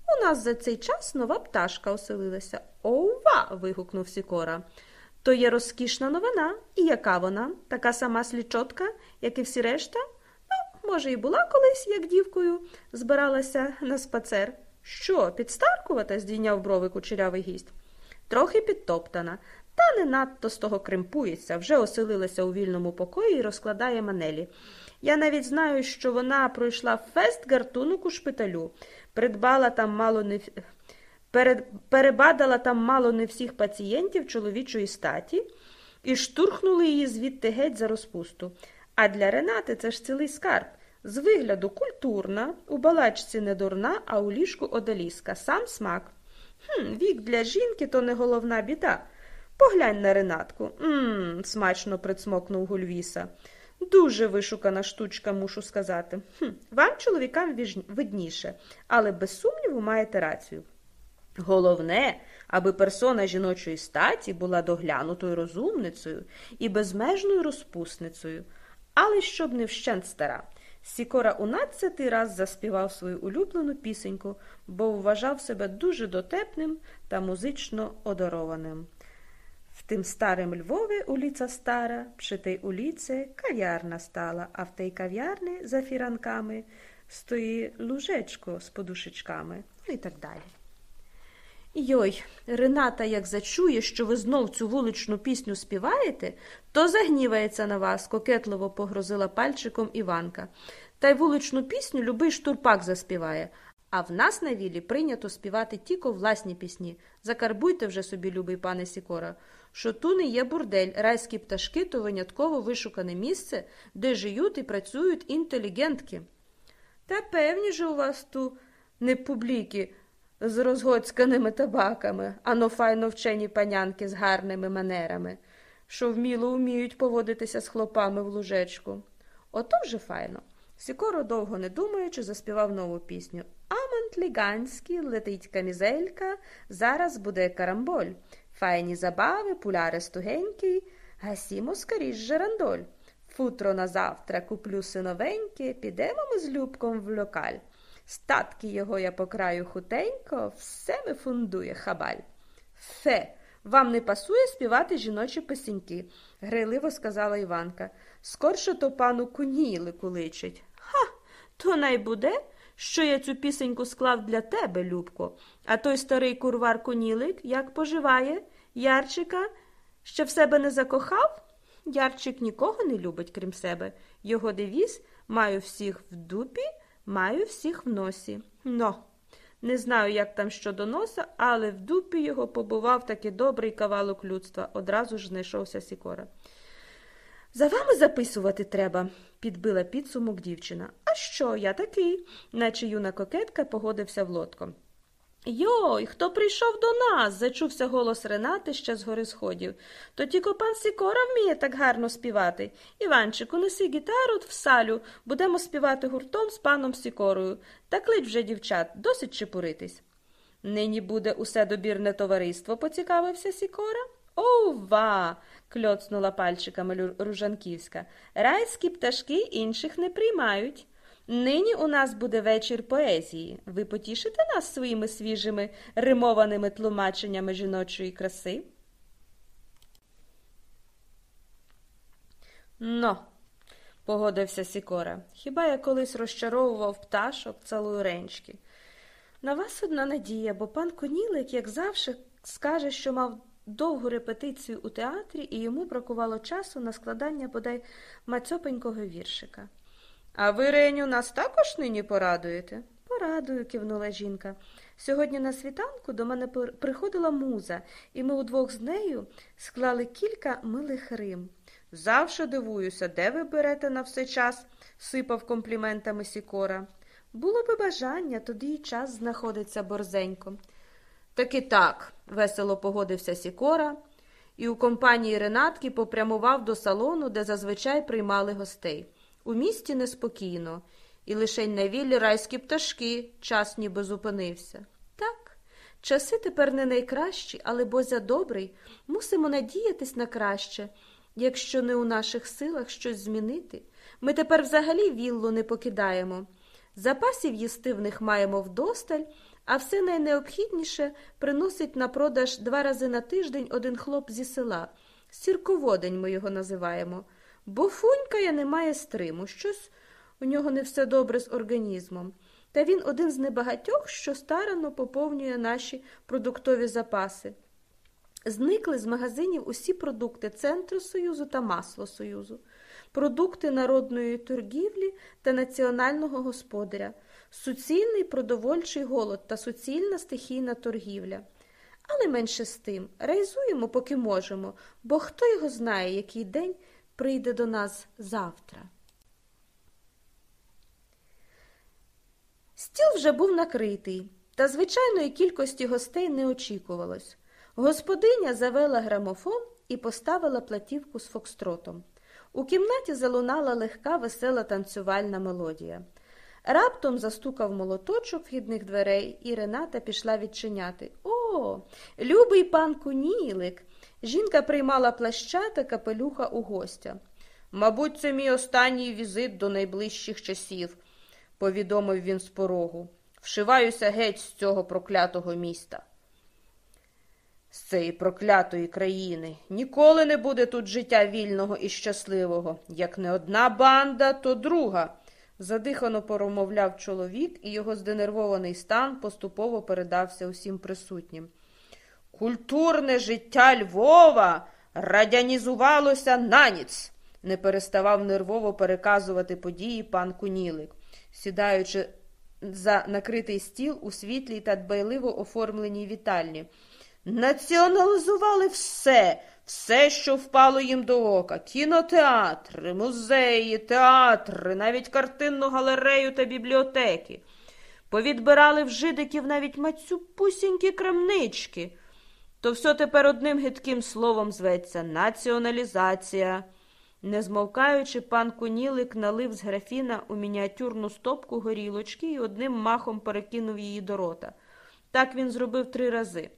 У нас за цей час нова пташка оселилася. Ова. вигукнув Сікора. То є розкішна новина. І яка вона? Така сама слічотка, як і всі решта? Ну, може, і була колись, як дівкою, збиралася на спацер. Що, підстаркувата? здійняв брови кучерявий гість. Трохи підтоптана, та не надто з того кримпується, вже оселилася у вільному покої і розкладає манелі. Я навіть знаю, що вона пройшла фест гартунок у шпиталю, придбала там мало не перебадала там мало не всіх пацієнтів чоловічої статі і штурхнули її звідти геть за розпусту. А для Ренати це ж цілий скарб. З вигляду культурна, у балачці не дурна, а у ліжку одаліска, сам смак. Хм, Вік для жінки то не головна біда. Поглянь на Ренатку. Мм, смачно прицмокнув Гульвіса. Дуже вишукана штучка, мушу сказати. Хм, Вам, чоловікам, видніше, але без сумніву маєте рацію. Головне, аби персона жіночої статі була доглянутою розумницею і безмежною розпусницею, але щоб не вщент стара. Сікора унадцятий раз заспівав свою улюблену пісеньку, бо вважав себе дуже дотепним та музично одарованим. Тим старим Львові уліця стара, пши тей уліце кав'ярна стала, а в тей кав'ярні за фіранками стоїть лужечко з подушечками, ну і так далі. Йой, Рената, як зачує, що ви знов цю вуличну пісню співаєте, то загнівається на вас, кокетливо погрозила пальчиком Іванка. Та й вуличну пісню любий штурпак заспіває. А в нас на вілі прийнято співати тільки власні пісні. Закарбуйте вже собі, любий пане Сікора, що ту не є бурдель, райські пташки то винятково вишукане місце, де жиють і працюють інтелігентки. Та певні ж у вас ту не публіки з розгоцьканими табаками, ано файно вчені панянки з гарними манерами, що вміло вміють поводитися з хлопами в лужечку. Ото вже файно. Сікоро, довго не думаючи, заспівав нову пісню. Амонт ліганський, летить камізелька, зараз буде карамболь. Файні забави, пуляри стугенький, гасімо скоріш жерандоль. Футро на завтра куплю синовеньке, підемо ми з Любком в локаль. Статки його я покраю хутенько, все ми фундує хабаль. Фе, вам не пасує співати жіночі песеньки, грайливо сказала Іванка. Скорше то пану кунілику личить. Ха, то най буде, що я цю пісеньку склав для тебе, Любко. А той старий курвар кунілик як поживає? Ярчика ще в себе не закохав? Ярчик нікого не любить, крім себе. Його девіз маю всіх в дупі. Маю всіх в носі. Но, не знаю, як там щодо носа, але в дупі його побував таки добрий кавалок людства, одразу ж знайшовся Сікора. За вами записувати треба, підбила підсумок дівчина. А що, я такий, наче юна кокетка погодився в лодко. Йой, хто прийшов до нас? зачувся голос Ренати ще з гори сходів. То тільки пан Сікора вміє так гарно співати. Іванчику, неси гітару в салю, будемо співати гуртом з паном Сікорою. Та клич вже, дівчат, досить чепуритись. Нині буде усе добірне товариство, поцікавився Сікора. Ова. кльоцнула пальчиками Ружанківська. Райські пташки інших не приймають. Нині у нас буде вечір поезії. Ви потішите нас своїми свіжими римованими тлумаченнями жіночої краси? Но, погодився Сікора, хіба я колись розчаровував пташок цалуюренчки? На вас одна надія, бо пан Конілик, як завжди, скаже, що мав довгу репетицію у театрі і йому бракувало часу на складання бодай мацьопенького віршика. А ви, Реню, нас також нині порадуєте? Порадую, кивнула жінка. Сьогодні на світанку до мене приходила муза, і ми удвох з нею склали кілька милих рим. Завше дивуюся, де ви берете на все час, сипав компліментами Сікора. Було би бажання, тоді й час знаходиться борзенько. Таки так, весело погодився Сікора, і у компанії Ренатки попрямував до салону, де зазвичай приймали гостей. У місті неспокійно, і лише на віллі райські пташки час ніби зупинився. Так, Часи тепер не найкращі, але Бозя добрий, мусимо надіятись на краще. Якщо не у наших силах щось змінити, ми тепер взагалі віллу не покидаємо. Запасів їсти в них маємо вдосталь, а все найнеобхідніше приносить на продаж два рази на тиждень один хлоп зі села. Сірководень ми його називаємо. Бо фунькає немає стриму, щось у нього не все добре з організмом. Та він один з небагатьох, що старанно поповнює наші продуктові запаси. Зникли з магазинів усі продукти Центру Союзу та Масло Союзу, продукти народної торгівлі та національного господаря, суцільний продовольчий голод та суцільна стихійна торгівля. Але менше з тим, райзуємо, поки можемо, бо хто його знає, який день прийде до нас завтра. Стіл вже був накритий, та звичайної кількості гостей не очікувалось. Господиня завела грамофон і поставила платівку з фокстротом. У кімнаті залунала легка, весела танцювальна мелодія. Раптом застукав молоточок вхідних дверей, і Рената пішла відчиняти. О, любий пан кунілик. Жінка приймала плаща та капелюха у гостя. Мабуть, це мій останній візит до найближчих часів, повідомив він з порогу. Вшиваюся геть з цього проклятого міста. З цієї проклятої країни ніколи не буде тут життя вільного і щасливого. Як не одна банда, то друга. Задихано промовляв чоловік, і його зденервований стан поступово передався усім присутнім. Культурне життя Львова радянізувалося на ніц, не переставав нервово переказувати події пан Кунілик, сідаючи за накритий стіл у світлій та дбайливо оформленій вітальні. Націоналізували все, все, що впало їм до ока: кінотеатри, музеї, театри, навіть картинну галерею та бібліотеки. Повідбирали в жидиків навіть мацюпусінькі крамнички. То все тепер одним гидким словом зветься націоналізація. Не змовкаючи, пан Кунілик налив з графіна у мініатюрну стопку горілочки і одним махом перекинув її до рота. Так він зробив три рази.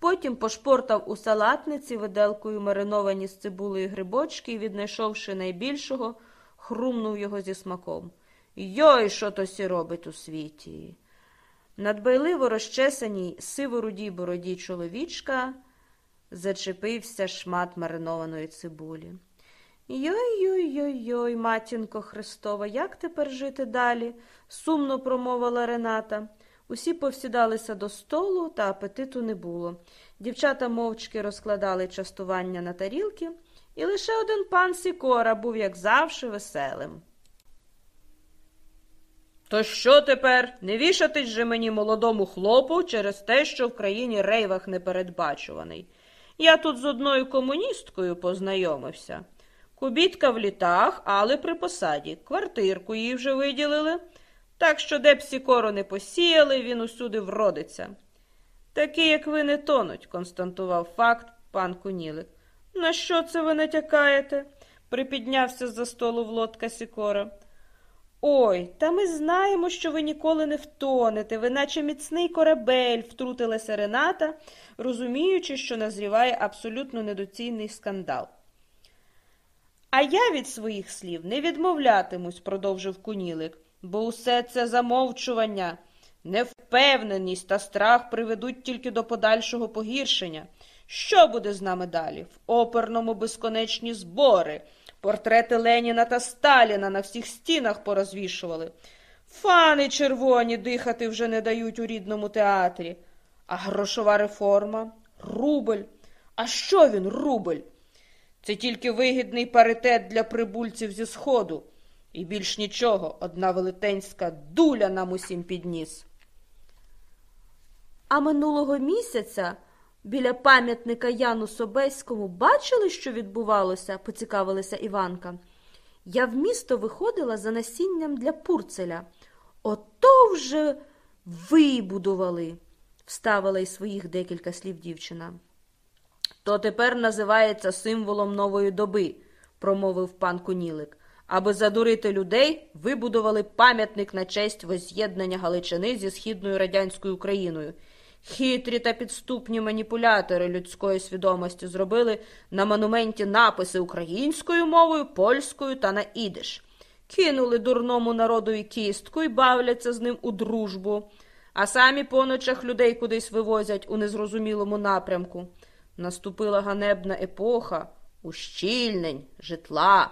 Потім пошпортав у салатниці виделкою мариновані з цибулею грибочки і, віднайшовши найбільшого, хрумнув його зі смаком. Йой, що то сі робить у світі. Надбайливо розчесаній сиворудій бороді чоловічка зачепився шмат маринованої цибулі. Йой-йой-йой-йой, матінко Христова, як тепер жити далі? сумно промовила Рената. Усі повсідалися до столу, та апетиту не було. Дівчата мовчки розкладали частування на тарілки, і лише один пан Сікора був, як завжди, веселим. То що тепер? Не вішатись же мені молодому хлопу через те, що в країні рейвах непередбачуваний. Я тут з одною комуністкою познайомився. Кубітка в літах, але при посаді. Квартирку їй вже виділили. Так що, де б сікору не посіяли, він усюди вродиться. Такі, як ви, не тонуть, константував факт пан Кунілик. На що це ви натякаєте? припіднявся з за столу Влодка Сікора. Ой, та ми знаємо, що ви ніколи не втонете, ви наче міцний корабель, втрутилася Рената, розуміючи, що назріває абсолютно недоцільний скандал. А я від своїх слів не відмовлятимусь, продовжив Кунілик, бо усе це замовчування, невпевненість та страх приведуть тільки до подальшого погіршення. Що буде з нами далі? В оперному безконечні збори. Портрети Леніна та Сталіна на всіх стінах порозвішували. Фани червоні дихати вже не дають у рідному театрі. А грошова реформа? Рубль. А що він, рубль? Це тільки вигідний паритет для прибульців зі Сходу. І більш нічого, одна велетенська дуля нам усім підніс. А минулого місяця біля пам'ятника Яну Собеському бачили, що відбувалося, поцікавилася Іванка. Я в місто виходила за насінням для пурцеля. Ото вже вибудували, вставила із своїх декілька слів дівчина. То тепер називається символом нової доби, промовив пан Кунілик. Аби задурити людей, вибудували пам'ятник на честь воз'єднання Галичини зі східною радянською Україною. Хитрі та підступні маніпулятори людської свідомості зробили на монументі написи українською мовою, польською та на ідиш. Кинули дурному народові кістку і бавляться з ним у дружбу, а самі по ночах людей кудись вивозять у незрозумілому напрямку. Наступила ганебна епоха ущільнень, житла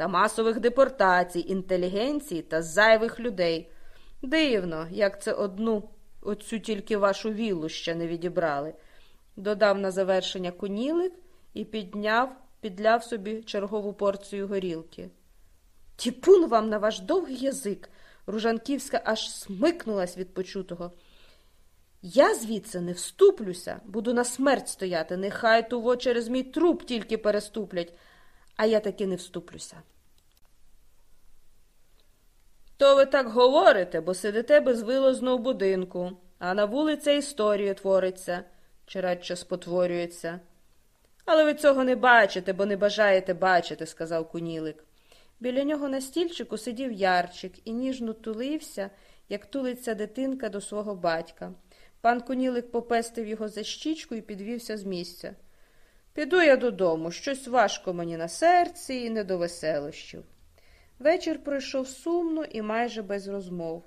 та масових депортацій, інтелігенції та зайвих людей. Дивно, як це одну оцю тільки вашу віллу ще не відібрали. Додав на завершення кунілик і підняв, підляв собі чергову порцію горілки. Тіпун вам на ваш довгий язик. Ружанківська аж смикнулась від почутого. Я звідси не вступлюся, буду на смерть стояти. Нехай того через мій труп тільки переступлять, а я таки не вступлюся. То ви так говорите, бо сидите безвилозно в будинку, а на вулиці історія твориться, чи радше спотворюється. Але ви цього не бачите, бо не бажаєте бачити, сказав кунілик. Біля нього на стільчику сидів ярчик і ніжно тулився, як тулиться дитинка до свого батька. Пан кунілик попестив його за щічку і підвівся з місця. Піду я додому, щось важко мені на серці і не до веселощів. Вечір пройшов сумно і майже без розмов.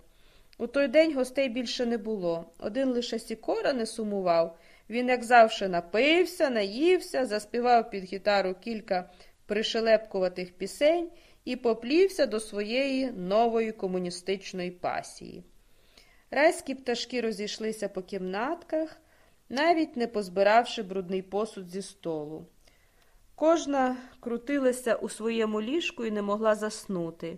У той день гостей більше не було. Один лише Сікора не сумував. Він, як завжди, напився, наївся, заспівав під гітару кілька пришелепкуватих пісень і поплівся до своєї нової комуністичної пасії. Райські пташки розійшлися по кімнатках, навіть не позбиравши брудний посуд зі столу. Кожна крутилася у своєму ліжку і не могла заснути.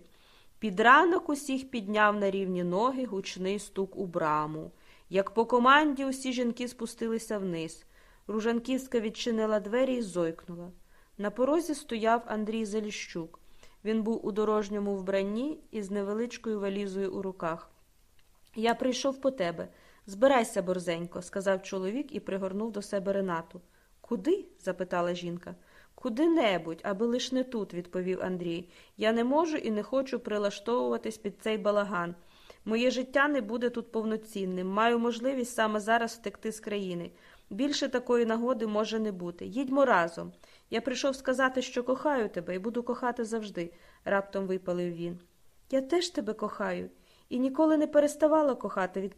Під ранок усіх підняв на рівні ноги гучний стук у браму. Як по команді усі жінки спустилися вниз. Ружанківська відчинила двері і зойкнула. На порозі стояв Андрій Заліщук. Він був у дорожньому вбранні і з невеличкою валізою у руках. Я прийшов по тебе. Збирайся, борзенько, сказав чоловік і пригорнув до себе Ренату. Куди? запитала жінка. Куди-небудь, аби лиш не тут, відповів Андрій. Я не можу і не хочу прилаштовуватись під цей балаган. Моє життя не буде тут повноцінним. Маю можливість саме зараз втекти з країни. Більше такої нагоди може не бути. Їдьмо разом. Я прийшов сказати, що кохаю тебе і буду кохати завжди, раптом випалив він. Я теж тебе кохаю. І ніколи не переставала кохати,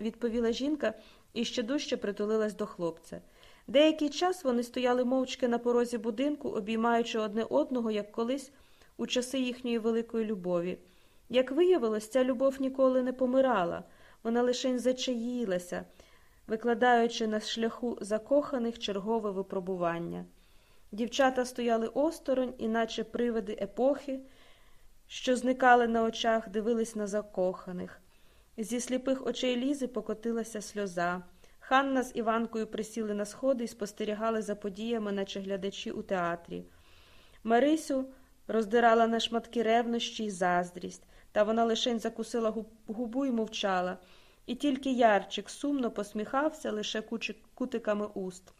відповіла жінка і ще дужче притулилась до хлопця. Деякий час вони стояли мовчки на порозі будинку, обіймаючи одне одного, як колись у часи їхньої великої любові. Як виявилось, ця любов ніколи не помирала, вона лише зачаїлася, викладаючи на шляху закоханих чергове випробування. Дівчата стояли осторонь, іначе привиди епохи, що зникали на очах, дивились на закоханих. Зі сліпих очей Лізи покотилася сльоза. Ханна з Іванкою присіли на сходи і спостерігали за подіями, наче глядачі у театрі. Марисю роздирала на шматки ревнощі й заздрість, та вона лишень закусила губу й мовчала, і тільки ярчик сумно посміхався лише кутиками уст.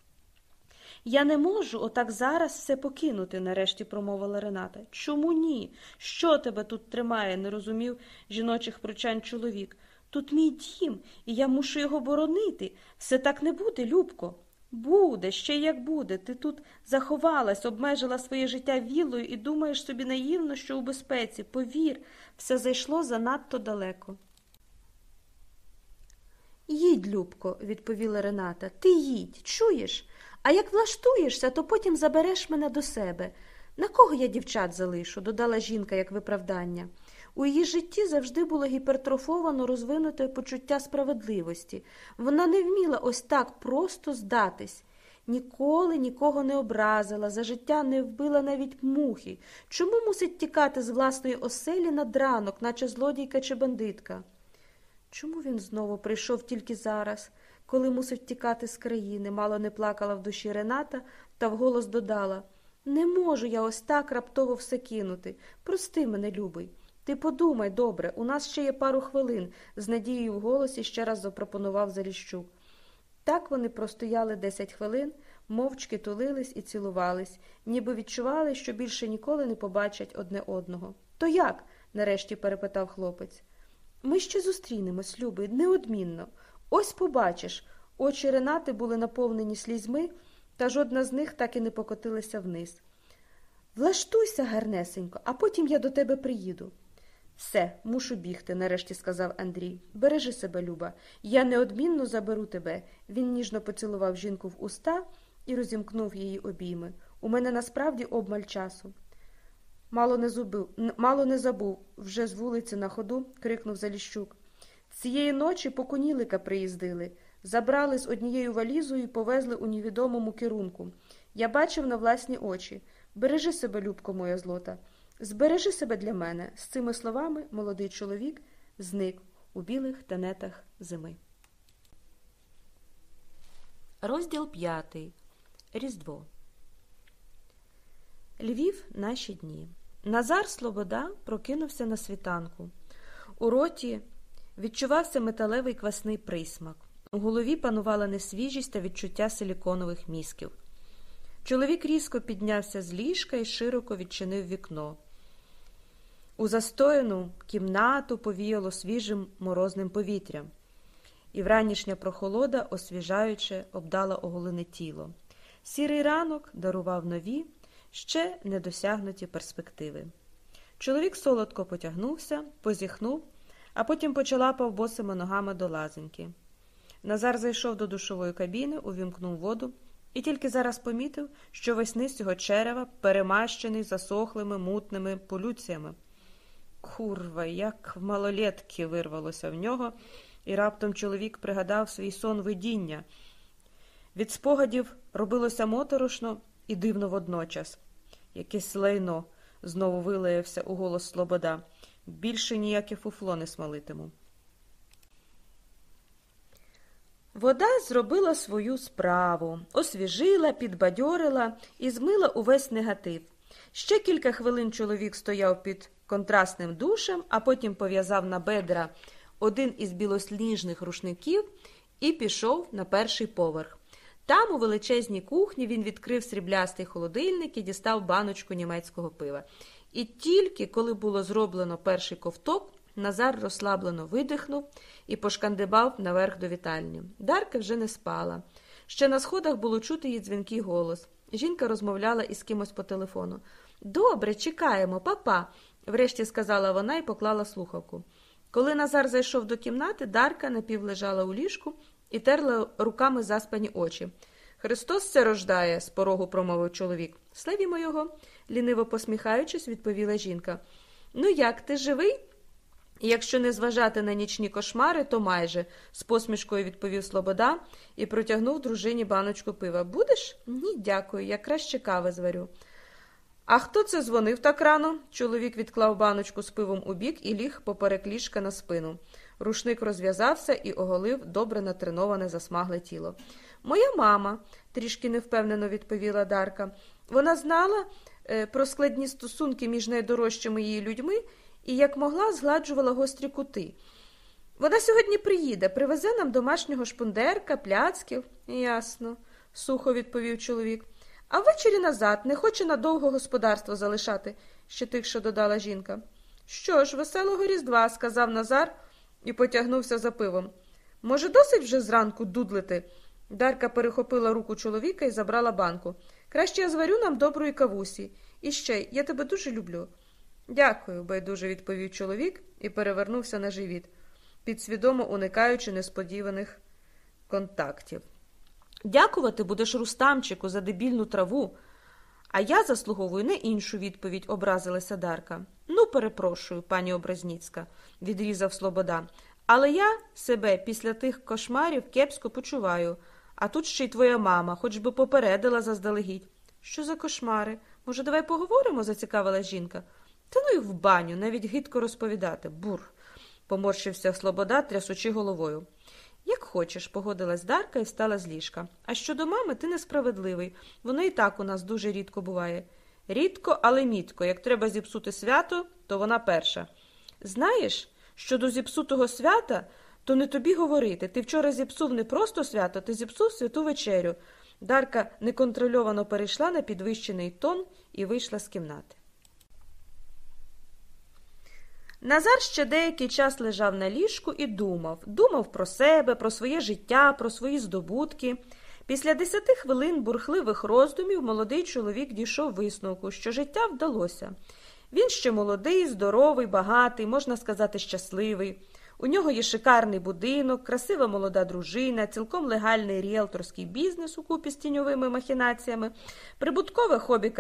Я не можу отак зараз все покинути, нарешті промовила Рената. Чому ні? Що тебе тут тримає? не розумів жіночих прочань чоловік. Тут мій дім, і я мушу його боронити. Все так не буде, Любко. Буде, ще як буде. Ти тут заховалась, обмежила своє життя вілою і думаєш собі наївно, що у безпеці. Повір, все зайшло занадто далеко. Їдь, Любко, відповіла Рената, ти їдь, чуєш? А як влаштуєшся, то потім забереш мене до себе. На кого я дівчат залишу? додала жінка як виправдання. У її житті завжди було гіпертрофовано розвинуте почуття справедливості. Вона не вміла ось так просто здатись. Ніколи нікого не образила, за життя не вбила навіть мухи. Чому мусить тікати з власної оселі на дранок, наче злодійка чи бандитка? Чому він знову прийшов тільки зараз, коли мусив тікати з країни? Мало не плакала в душі Рената та вголос додала Не можу я ось так раптово все кинути. Прости мене, любий. Ти подумай, добре, у нас ще є пару хвилин, з надією в голосі ще раз запропонував Заліщук. Так вони простояли десять хвилин, мовчки тулились і цілувались, ніби відчували, що більше ніколи не побачать одне одного. То як? нарешті перепитав хлопець. Ми ще зустрінемось, любий, неодмінно. Ось побачиш. Очі Ренати були наповнені слізьми, та жодна з них так і не покотилася вниз. Влаштуйся гарнесенько, а потім я до тебе приїду. Все, мушу бігти, нарешті сказав Андрій. Бережи себе, Люба, я неодмінно заберу тебе. Він ніжно поцілував жінку в уста і розімкнув її обійми. У мене насправді обмаль часу. Мало не зубив, мало не забув, вже з вулиці на ходу, крикнув Заліщук. Цієї ночі по кунілика приїздили. Забрали з однією валізою і повезли у невідомому керунку. Я бачив на власні очі. Бережи себе, Любко, моя злота. Збережи себе для мене. З цими словами молодий чоловік зник у білих тенетах зими. Розділ п'ятий. Різдво. Львів наші дні. Назар Слобода прокинувся на світанку. У роті відчувався металевий квасний присмак. У голові панувала несвіжість та відчуття силіконових мізків. Чоловік різко піднявся з ліжка і широко відчинив вікно. У застояну кімнату повіяло свіжим морозним повітрям, і вранішня прохолода освіжаюче обдала оголене тіло. Сірий ранок дарував нові, ще недосягнуті перспективи. Чоловік солодко потягнувся, позіхнув, а потім почалапав босими ногами до лазеньки. Назар зайшов до душової кабіни, увімкнув воду і тільки зараз помітив, що весь низ його черева перемащений засохлими мутними полюціями. Курва, як в малолетки вирвалося в нього, і раптом чоловік пригадав свій сон видіння. Від спогадів робилося моторошно і дивно водночас. Якесь лайно, знову вилаявся у голос Слобода. Більше ніяке фуфло не смалитиму. Вода зробила свою справу, освіжила, підбадьорила і змила увесь негатив. Ще кілька хвилин чоловік стояв під контрастним душем, а потім пов'язав на бедра один із білосніжних рушників і пішов на перший поверх. Там, у величезній кухні, він відкрив сріблястий холодильник і дістав баночку німецького пива. І тільки коли було зроблено перший ковток, Назар розслаблено видихнув і пошкандибав наверх до вітальні. Дарка вже не спала. Ще на сходах було чути її дзвінкий голос. Жінка розмовляла із кимось по телефону. Добре, чекаємо, папа, врешті сказала вона і поклала слухавку. Коли Назар зайшов до кімнати, Дарка напівлежала у ліжку і терла руками заспані очі. Христос це рождає, з порогу промовив чоловік. Славімо його, ліниво посміхаючись, відповіла жінка. Ну як, ти живий? Якщо не зважати на нічні кошмари, то майже, з посмішкою відповів Слобода і протягнув дружині баночку пива. Будеш? Ні, дякую, я краще кави зварю. А хто це дзвонив так рано? Чоловік відклав баночку з пивом у бік і ліг поперек ліжка на спину. Рушник розв'язався і оголив добре натреноване засмагле тіло. Моя мама, трішки невпевнено відповіла Дарка. Вона знала про складні стосунки між найдорожчими її людьми і, як могла, згладжувала гострі кути. Вона сьогодні приїде, привезе нам домашнього шпундерка, пляцків. Ясно, сухо відповів чоловік. А ввечері назад не хоче надовго господарство залишати, ще тихше додала жінка. Що ж, веселого різдва, сказав Назар і потягнувся за пивом. Може, досить вже зранку дудлити? Дарка перехопила руку чоловіка і забрала банку. Краще я зварю нам доброї кавусі. І ще, я тебе дуже люблю. Дякую, байдуже відповів чоловік і перевернувся на живіт, підсвідомо уникаючи несподіваних контактів. Дякувати будеш Рустамчику за дебільну траву. А я заслуговую на іншу відповідь, образилася Дарка. Ну, перепрошую, пані Образніцька, відрізав Слобода. Але я себе після тих кошмарів кепсько почуваю. А тут ще й твоя мама, хоч би попередила заздалегідь. Що за кошмари? Може, давай поговоримо? зацікавила жінка. Та ну їх в баню, навіть гидко розповідати. Бур, поморщився Слобода, трясучи головою. Як хочеш, погодилась Дарка і встала з ліжка. А щодо мами, ти несправедливий. Воно і так у нас дуже рідко буває. Рідко, але мітко. Як треба зіпсути свято, то вона перша. Знаєш, щодо зіпсутого свята, то не тобі говорити. Ти вчора зіпсув не просто свято, ти зіпсув святу вечерю. Дарка неконтрольовано перейшла на підвищений тон і вийшла з кімнати. Назар ще деякий час лежав на ліжку і думав. Думав про себе, про своє життя, про свої здобутки. Після десяти хвилин бурхливих роздумів молодий чоловік дійшов висновку, що життя вдалося. Він ще молодий, здоровий, багатий, можна сказати, щасливий. У нього є шикарний будинок, красива молода дружина, цілком легальний ріелторський бізнес у купі з тіньовими махінаціями, прибуткове хобі